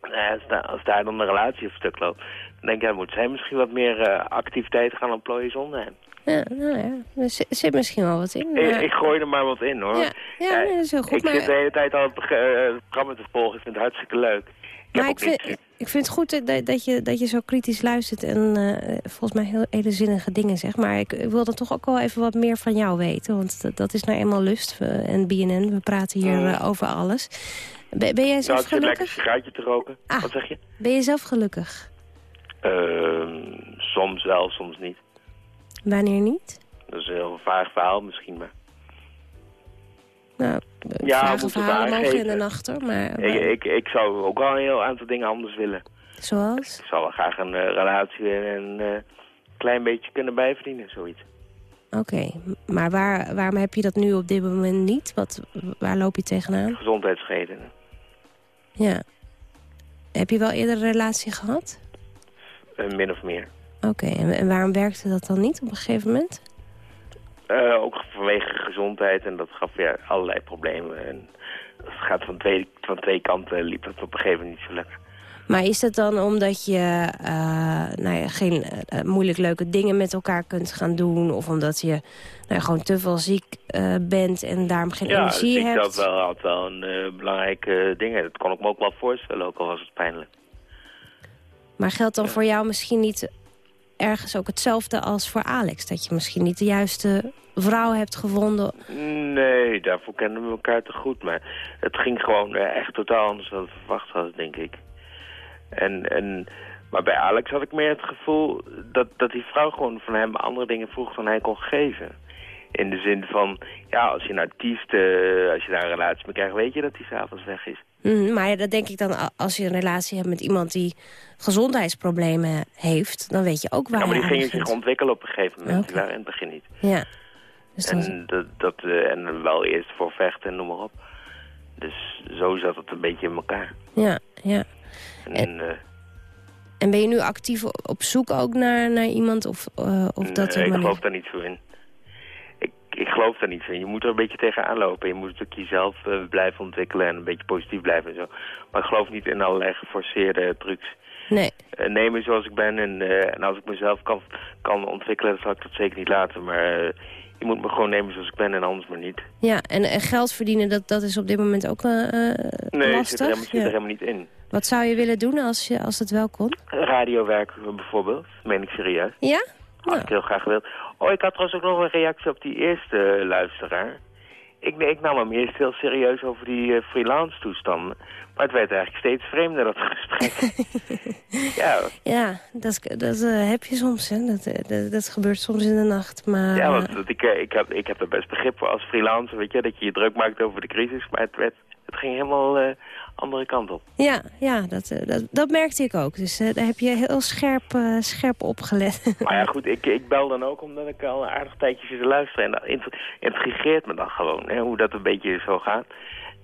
[SPEAKER 15] als, daar, als daar dan de relatie op stuk loopt, denk ja, dan moet zij misschien wat meer eh, activiteit gaan ontplooien zonder hem.
[SPEAKER 3] Ja, nou ja, er zit, misschien wel wat in.
[SPEAKER 15] Ik,
[SPEAKER 3] maar-
[SPEAKER 15] ik gooi er maar wat in, hoor.
[SPEAKER 3] Ja, ja, nee, dat is heel goed,
[SPEAKER 15] Ik
[SPEAKER 3] maar-
[SPEAKER 15] zit de hele tijd al het eh, het programma te volgen. Ik vind het hartstikke leuk. Ik
[SPEAKER 3] maar ik vind, ik vind het goed dat, dat, je, dat je zo kritisch luistert en eh, volgens mij heel hele zinnige dingen zegt. Maar ik, ik wil dan toch ook wel even wat meer van jou weten. Want dat, dat is nou eenmaal lust eh, en BNN. We praten hier
[SPEAKER 15] Mm.
[SPEAKER 3] eh, over alles. Ben, ben jij
[SPEAKER 15] Nou,
[SPEAKER 3] zelf
[SPEAKER 15] ik lekker een
[SPEAKER 3] gelukkig?
[SPEAKER 15] sigaartje te roken.
[SPEAKER 3] Ah.
[SPEAKER 15] Wat zeg je?
[SPEAKER 3] Ben je zelf gelukkig?
[SPEAKER 15] Ehm, soms wel, soms niet.
[SPEAKER 3] Wanneer niet?
[SPEAKER 15] Dat is een heel vaag verhaal misschien, maar...
[SPEAKER 3] Nou,
[SPEAKER 15] Ja,
[SPEAKER 3] vragen verhalen mogen in de nacht, hoor. Maar,
[SPEAKER 15] Ik, ik, ik zou ook wel een heel aantal dingen anders willen.
[SPEAKER 3] zoals?
[SPEAKER 15] Ik zou wel graag een eh, relatie en een eh, klein beetje kunnen bijverdienen, zoiets.
[SPEAKER 3] Oké, maar waar, waarom heb je dat nu op dit moment niet? Wat, waar loop je tegenaan?
[SPEAKER 15] Gezondheidsredenen.
[SPEAKER 3] Ja. Heb je wel eerder een relatie gehad?
[SPEAKER 15] Eh, min of meer.
[SPEAKER 3] Oké, en, en waarom werkte dat dan niet op een gegeven moment?
[SPEAKER 15] Eh, ook vanwege gezondheid en dat gaf weer allerlei problemen. En het gaat van twee, van twee kanten liep het op een gegeven moment niet zo lekker.
[SPEAKER 3] Maar is dat dan omdat je eh, nou ja, geen moeilijk leuke dingen met elkaar kunt gaan doen? Of omdat je nou ja, gewoon te veel ziek bent en daarom geen
[SPEAKER 15] ja,
[SPEAKER 3] energie
[SPEAKER 15] ik
[SPEAKER 3] hebt?
[SPEAKER 15] dat wel, had wel een belangrijke ding. Dat kon ik me ook wel voorstellen, ook al was het pijnlijk.
[SPEAKER 3] Maar geldt dan voor jou misschien niet ergens ook hetzelfde als voor Alex? Dat je misschien niet de juiste vrouw hebt gevonden?
[SPEAKER 15] Nee, daarvoor kenden we elkaar te goed. Maar het ging gewoon eh, echt totaal anders dan we verwacht hadden, denk ik. En, en, maar bij Alex had ik meer het gevoel dat, dat die vrouw gewoon van hem andere dingen vroeg dan hij kon geven. In de zin van, ja, als je een artiest, eh, als je daar een relatie mee krijgt, weet je dat hij s'avonds weg is.
[SPEAKER 3] Mhm, maar ja, dat denk ik dan als je een relatie hebt met iemand die gezondheidsproblemen heeft... dan weet je ook waar
[SPEAKER 15] Ja, maar die gingen zich ontwikkelen op een gegeven moment.
[SPEAKER 3] Oké.
[SPEAKER 15] Die waren in het begin niet.
[SPEAKER 3] Ja. Dus dan...
[SPEAKER 15] En, dat, dat, eh, en wel eerst voor vechten en noem maar op. Dus zo zat het een beetje in elkaar.
[SPEAKER 3] Ja, ja.
[SPEAKER 15] En, eh,
[SPEAKER 3] En ben je nu actief op zoek ook naar, naar iemand of, eh, of dat
[SPEAKER 15] nee, ik geloof daar niet zo in. Ik, ik geloof daar niet in. Je moet er een beetje tegenaan lopen. Je moet natuurlijk jezelf eh, blijven ontwikkelen en een beetje positief blijven en zo. Maar ik geloof niet in allerlei geforceerde trucs.
[SPEAKER 3] Nee.
[SPEAKER 15] Eh, neem me zoals ik ben en, eh, en als ik mezelf kan, kan ontwikkelen, dan zal ik dat zeker niet laten. Maar eh, je moet me gewoon nemen zoals ik ben en anders maar niet.
[SPEAKER 3] Ja, en, geld verdienen, dat, dat is op dit moment ook eh, eh,
[SPEAKER 15] Nee, ik
[SPEAKER 3] lastig.
[SPEAKER 15] zit er, helemaal, zit er helemaal niet in.
[SPEAKER 3] Wat zou je willen doen als, je, als het wel kon?
[SPEAKER 15] Radiowerk bijvoorbeeld, meen ik serieus.
[SPEAKER 3] Ja?
[SPEAKER 15] Had ik heel graag gewild. Oh, ik had trouwens ook nog een reactie op die eerste eh, luisteraar. Ik, ik nam hem eerst heel serieus over die eh, freelance toestanden. Maar het werd eigenlijk steeds vreemder, dat gesprek. ja,
[SPEAKER 3] Ja, dat, dat eh, heb je soms, hè. Dat, dat, dat gebeurt soms in de nacht, maar...
[SPEAKER 15] ja want dat ik, ik, heb, ik heb er best begrip voor als freelancer, weet je, dat je je druk maakt over de crisis. Maar het, werd, het ging helemaal andere kant op.
[SPEAKER 3] Ja, ja dat, eh, dat, dat merkte ik ook. Dus eh, daar heb je heel scherp, eh, scherp op gelet.
[SPEAKER 15] Maar ja, goed, ik, ik bel dan ook omdat ik al een aardig tijdje zit te luisteren. En dat int- intrigeert me dan gewoon, hè, hoe dat een beetje zo gaat.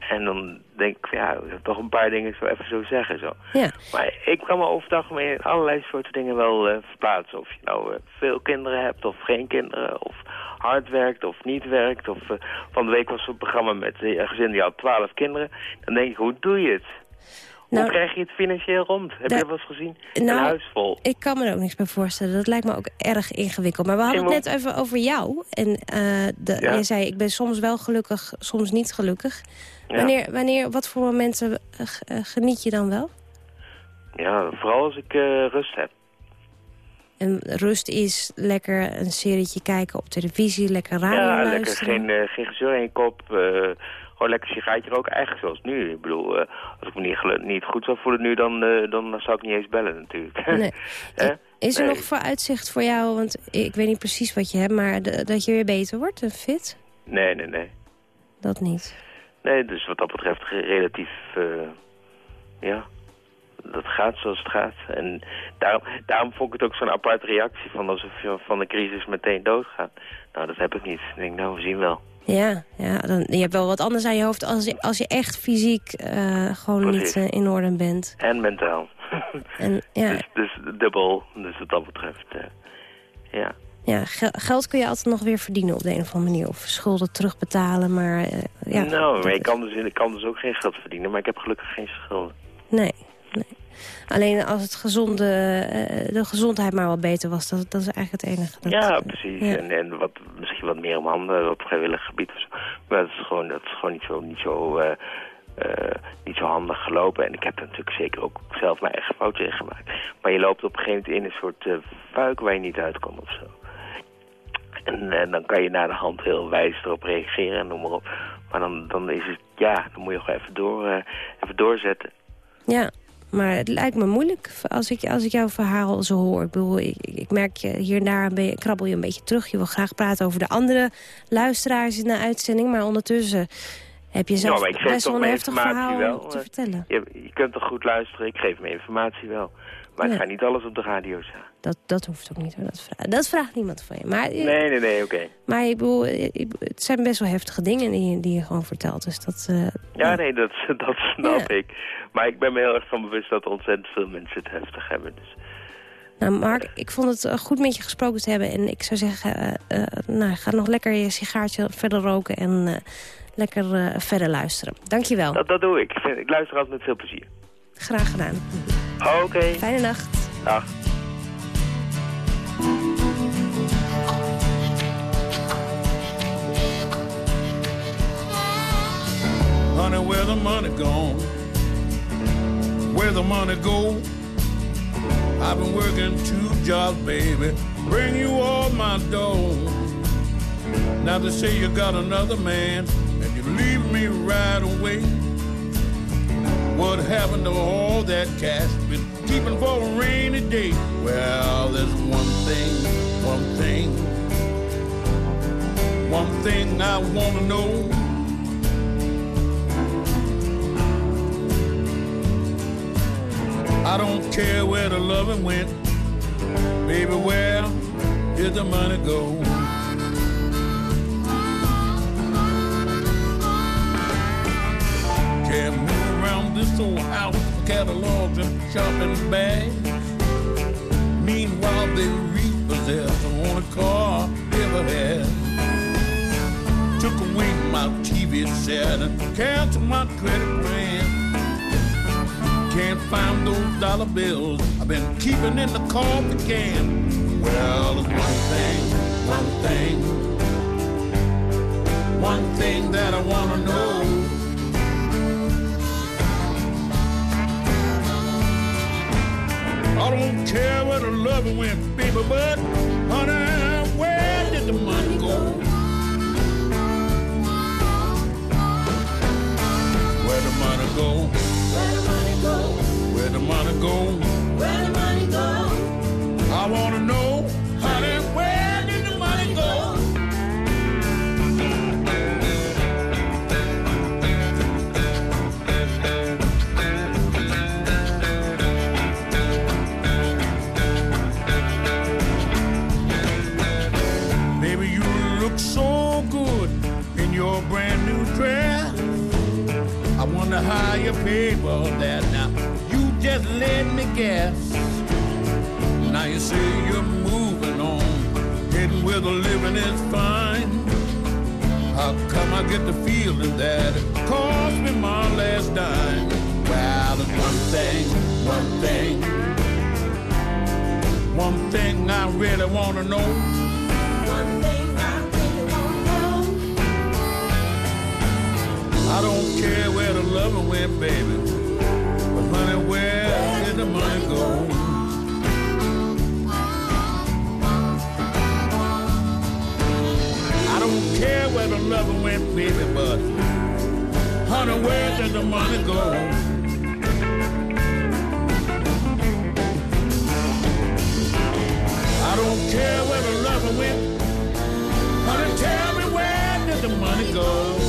[SPEAKER 15] En dan denk ik, ja, toch een paar dingen zo even zo zeggen. Zo.
[SPEAKER 3] Ja.
[SPEAKER 15] Maar ik kan me over het algemeen in allerlei soorten dingen wel eh, verplaatsen. Of je nou eh, veel kinderen hebt of geen kinderen. Of hard werkt of niet werkt. Of, eh, van de week was er een programma met een gezin die had twaalf kinderen. Dan denk ik, hoe doe je het?
[SPEAKER 3] Nou,
[SPEAKER 15] hoe krijg je het financieel rond? Heb je dat wel eens gezien? een
[SPEAKER 3] Nou,
[SPEAKER 15] huis vol.
[SPEAKER 3] Ik kan me er ook niks bij voorstellen. Dat lijkt me ook erg ingewikkeld. Maar we hadden het net even over jou. En eh de,
[SPEAKER 15] Ja.
[SPEAKER 3] je zei, ik ben soms wel gelukkig, soms niet gelukkig.
[SPEAKER 15] Ja.
[SPEAKER 3] Wanneer, wanneer, wat voor momenten eh, eh, geniet je dan wel?
[SPEAKER 15] Ja, vooral als ik rust heb.
[SPEAKER 3] En rust is lekker een serietje kijken op televisie, lekker radio
[SPEAKER 15] ja, lekker
[SPEAKER 3] luisteren.
[SPEAKER 15] geen, eh, geen gezeur in je kop. Gewoon lekker sigaretje roken, eigenlijk zoals nu. Ik bedoel, eh, als ik me niet, niet goed zou voelen nu, dan, eh, dan zou ik niet eens bellen natuurlijk.
[SPEAKER 3] Nee. Is er
[SPEAKER 15] Nee.
[SPEAKER 3] nog vooruitzicht voor jou? Want ik weet niet precies wat je hebt, maar dat je weer beter wordt en fit?
[SPEAKER 15] Nee, nee, nee.
[SPEAKER 3] Dat niet.
[SPEAKER 15] Nee, dus wat dat betreft relatief, eh, ja, dat gaat zoals het gaat. En daarom, daarom vond ik het ook zo'n aparte reactie van alsof je van de crisis meteen doodgaat. Nou, dat heb ik niet. Ik denk, nou, we zien wel.
[SPEAKER 3] Ja, ja dan, je hebt wel wat anders aan je hoofd als je, als je echt fysiek eh, gewoon
[SPEAKER 15] Precies.
[SPEAKER 3] niet eh, in orde bent.
[SPEAKER 15] En mentaal.
[SPEAKER 3] En ja,
[SPEAKER 15] Dus, dus dubbel, dus wat dat betreft, eh, ja.
[SPEAKER 3] ja ge- geld kun je altijd nog weer verdienen op de een of andere manier. Of schulden terugbetalen, maar ja.
[SPEAKER 15] nou, maar ik kan, dus, ik kan dus ook geen geld verdienen, maar ik heb gelukkig geen schulden.
[SPEAKER 3] Nee, nee. Alleen als het gezonde, eh, de gezondheid maar wat beter was, dat, dat is eigenlijk het enige. Dat,
[SPEAKER 15] ja, precies.
[SPEAKER 3] ja.
[SPEAKER 15] En, en wat, misschien wat meer om handen op vrijwillig gebied. Maar dat is gewoon, dat is gewoon niet zo, niet, zo, eh, eh, niet zo handig gelopen. En ik heb er natuurlijk zeker ook zelf mijn eigen fouten in gemaakt. Maar je loopt op een gegeven moment in een soort eh fuik waar je niet uitkomt of zo. En, en dan kan je naar de hand heel wijs erop reageren en noem maar op. Maar dan, dan is het, ja, dan moet je gewoon even, door, even doorzetten.
[SPEAKER 3] Ja, Maar het lijkt me moeilijk als ik, als ik jouw verhaal zo hoor. Ik, bedoel, ik, ik merk je hier en daar ben je- krabbel je een beetje terug. Je wil graag praten over de andere luisteraars in de uitzending. Maar ondertussen heb je zelf
[SPEAKER 15] ja,
[SPEAKER 3] best wel een heftig verhaal
[SPEAKER 15] wel.
[SPEAKER 3] te vertellen.
[SPEAKER 15] Je, je kunt toch goed luisteren, ik geef mijn informatie wel. Maar ik ga niet alles op de radio zeggen.
[SPEAKER 3] Dat, dat hoeft ook niet. hoor. Dat, vraagt, dat vraagt niemand van je. Maar, eh,
[SPEAKER 15] Nee, nee, nee, oké.
[SPEAKER 3] maar ik bedoel, eh, ik- het zijn best wel heftige dingen die, je- die je gewoon vertelt. Dus dat, eh,
[SPEAKER 15] Ja, nee, dat, dat snap ik. Maar ik ben me heel erg van bewust dat ontzettend veel mensen het heftig hebben. Dus.
[SPEAKER 3] Nou, Mark, ik vond het goed met je gesproken te hebben. En ik zou zeggen, eh, nou, ga nog lekker je sigaartje verder roken en lekker verder luisteren. Dankjewel.
[SPEAKER 15] Dat, dat doe ik. Ik luister altijd met veel plezier.
[SPEAKER 3] Graag gedaan.
[SPEAKER 15] Oké.
[SPEAKER 3] Fijne nacht.
[SPEAKER 15] Dag.
[SPEAKER 16] Honey, where the money gone? Where the money go? I've been working two jobs, baby. Bring you all my dough. Now they say you got another man and you leave me right away. What happened to all that cash been keeping for a rainy day? Well, there's one thing, one thing, one thing I wanna know. I don't care where the loving went. Baby, where did the money go? Can't around this old house, catalogs and shopping bags. Meanwhile, they repossess the only car ever had. Took away my TV set and canceled my credit plan. Can't find those dollar bills I've been keeping in the coffee can. Well, there's one thing, one thing, one thing that I wanna know. I don't care where the loving went, baby, but honey, where did the money go? Where the money go? Where the money go? Where the money go? Where the money go? I wanna know, dress. I wonder how you paid for that. Now, you just let me guess. Now you say you're moving on, heading where the living is fine. How come I get the feeling that it cost me my last dime? Well, there's one thing, one thing, one thing I really want to know. One thing I don't care where the loving went, baby. But honey, where did the money go? I don't care where the loving went, baby, but honey, where did the money go? I don't care where the loving went. Honey, tell me where did the money go?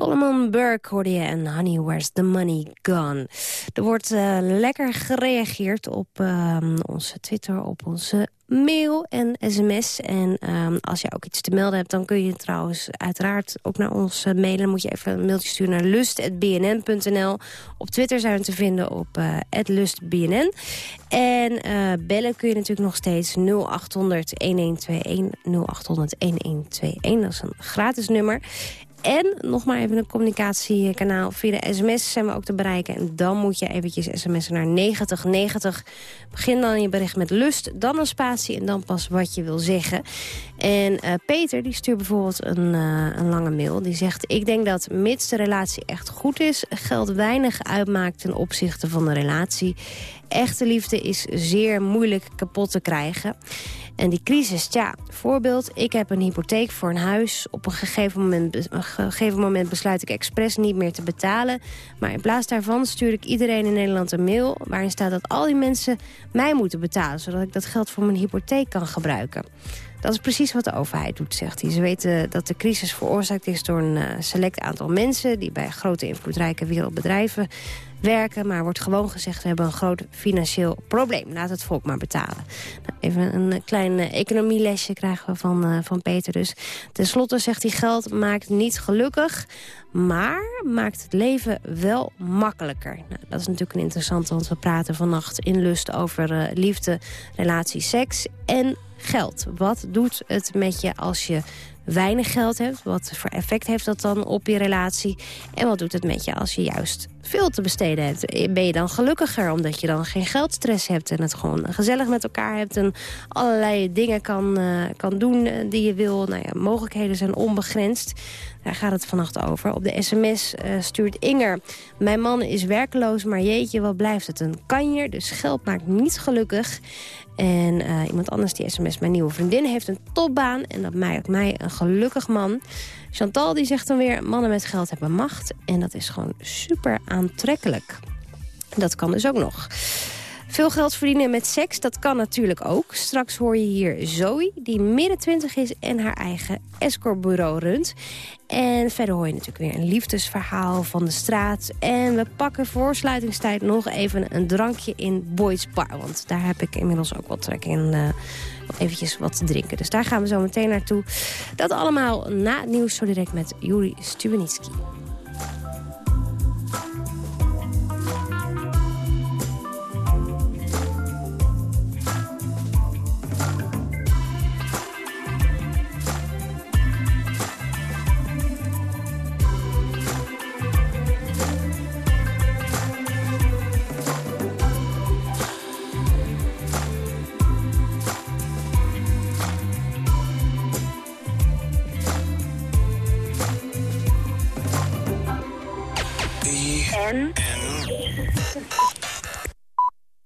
[SPEAKER 3] Solomon Burke hoorde je en Honey, Where's the Money Gone? Er wordt eh, lekker gereageerd op ehm, onze Twitter, op onze mail en sms. En ehm, als je ook iets te melden hebt, dan kun je trouwens uiteraard ook naar ons eh, mailen. Dan moet je even een mailtje sturen naar lust.bnn.nl. Op Twitter zijn we te vinden op eh lustbnn. En bellen kun je natuurlijk nog steeds 0800-1121, 0800-1121. Dat is een gratis nummer. En nog maar even een communicatiekanaal. Via de sms zijn we ook te bereiken. En dan moet je eventjes sms'en naar 9090. Begin dan je bericht met lust, dan een spatie en dan pas wat je wil zeggen. En eh, Peter die stuurt bijvoorbeeld een, eh, een lange mail. Die zegt, ik denk dat mits de relatie echt goed is... geld weinig uitmaakt ten opzichte van de relatie. Echte liefde is zeer moeilijk kapot te krijgen. En die crisis, ja, voorbeeld, ik heb een hypotheek voor een huis. Op een gegeven moment, een gegeven moment besluit ik expres niet meer te betalen. Maar in plaats daarvan stuur ik iedereen in Nederland een mail... waarin staat dat al die mensen mij moeten betalen... zodat ik dat geld voor mijn hypotheek kan gebruiken. Dat is precies wat de overheid doet, zegt hij. Ze weten dat de crisis veroorzaakt is door een eh, select aantal mensen... die bij grote invloedrijke wereldbedrijven werken. Maar wordt gewoon gezegd, we hebben een groot financieel probleem. Laat het volk maar betalen. Nou, even een eh, klein eh, economielesje krijgen we van, van Peter dus. Ten slotte zegt hij, geld maakt niet gelukkig... maar maakt het leven wel makkelijker. Nou, dat is natuurlijk een interessante, want we praten vannacht in Lust... over liefde, relatie, seks en geld. Wat doet het met je als je weinig geld hebt? Wat voor effect heeft dat dan op je relatie? En wat doet het met je als je juist veel te besteden hebt? Ben je dan gelukkiger omdat je dan geen geldstress hebt... en het gewoon gezellig met elkaar hebt... en allerlei dingen kan, eh, kan doen eh, die je wil. Nou ja, mogelijkheden zijn onbegrensd. Daar gaat het vannacht over. Op de sms eh, stuurt Inger... Mijn man is werkloos, maar jeetje, wat blijft het een kanjer. Dus geld maakt niet gelukkig. En eh, iemand anders die sms, mijn nieuwe vriendin heeft een topbaan... en dat maakt mij een gelukkig man. Chantal die zegt dan weer, mannen met geld hebben macht. En dat is gewoon super aantrekkelijk. Dat kan dus ook nog. Veel geld verdienen met seks, dat kan natuurlijk ook. Straks hoor je hier Zoe, die midden 20 is en haar eigen escortbureau runt. En verder hoor je natuurlijk weer een liefdesverhaal van de straat. En we pakken voor sluitingstijd nog even een drankje in Boyd's Bar. Want daar heb ik inmiddels ook wat trek in om eventjes wat te drinken. Dus daar gaan we zo meteen naartoe. Dat allemaal na het nieuws zo direct met Juri Stubenitski.
[SPEAKER 17] En.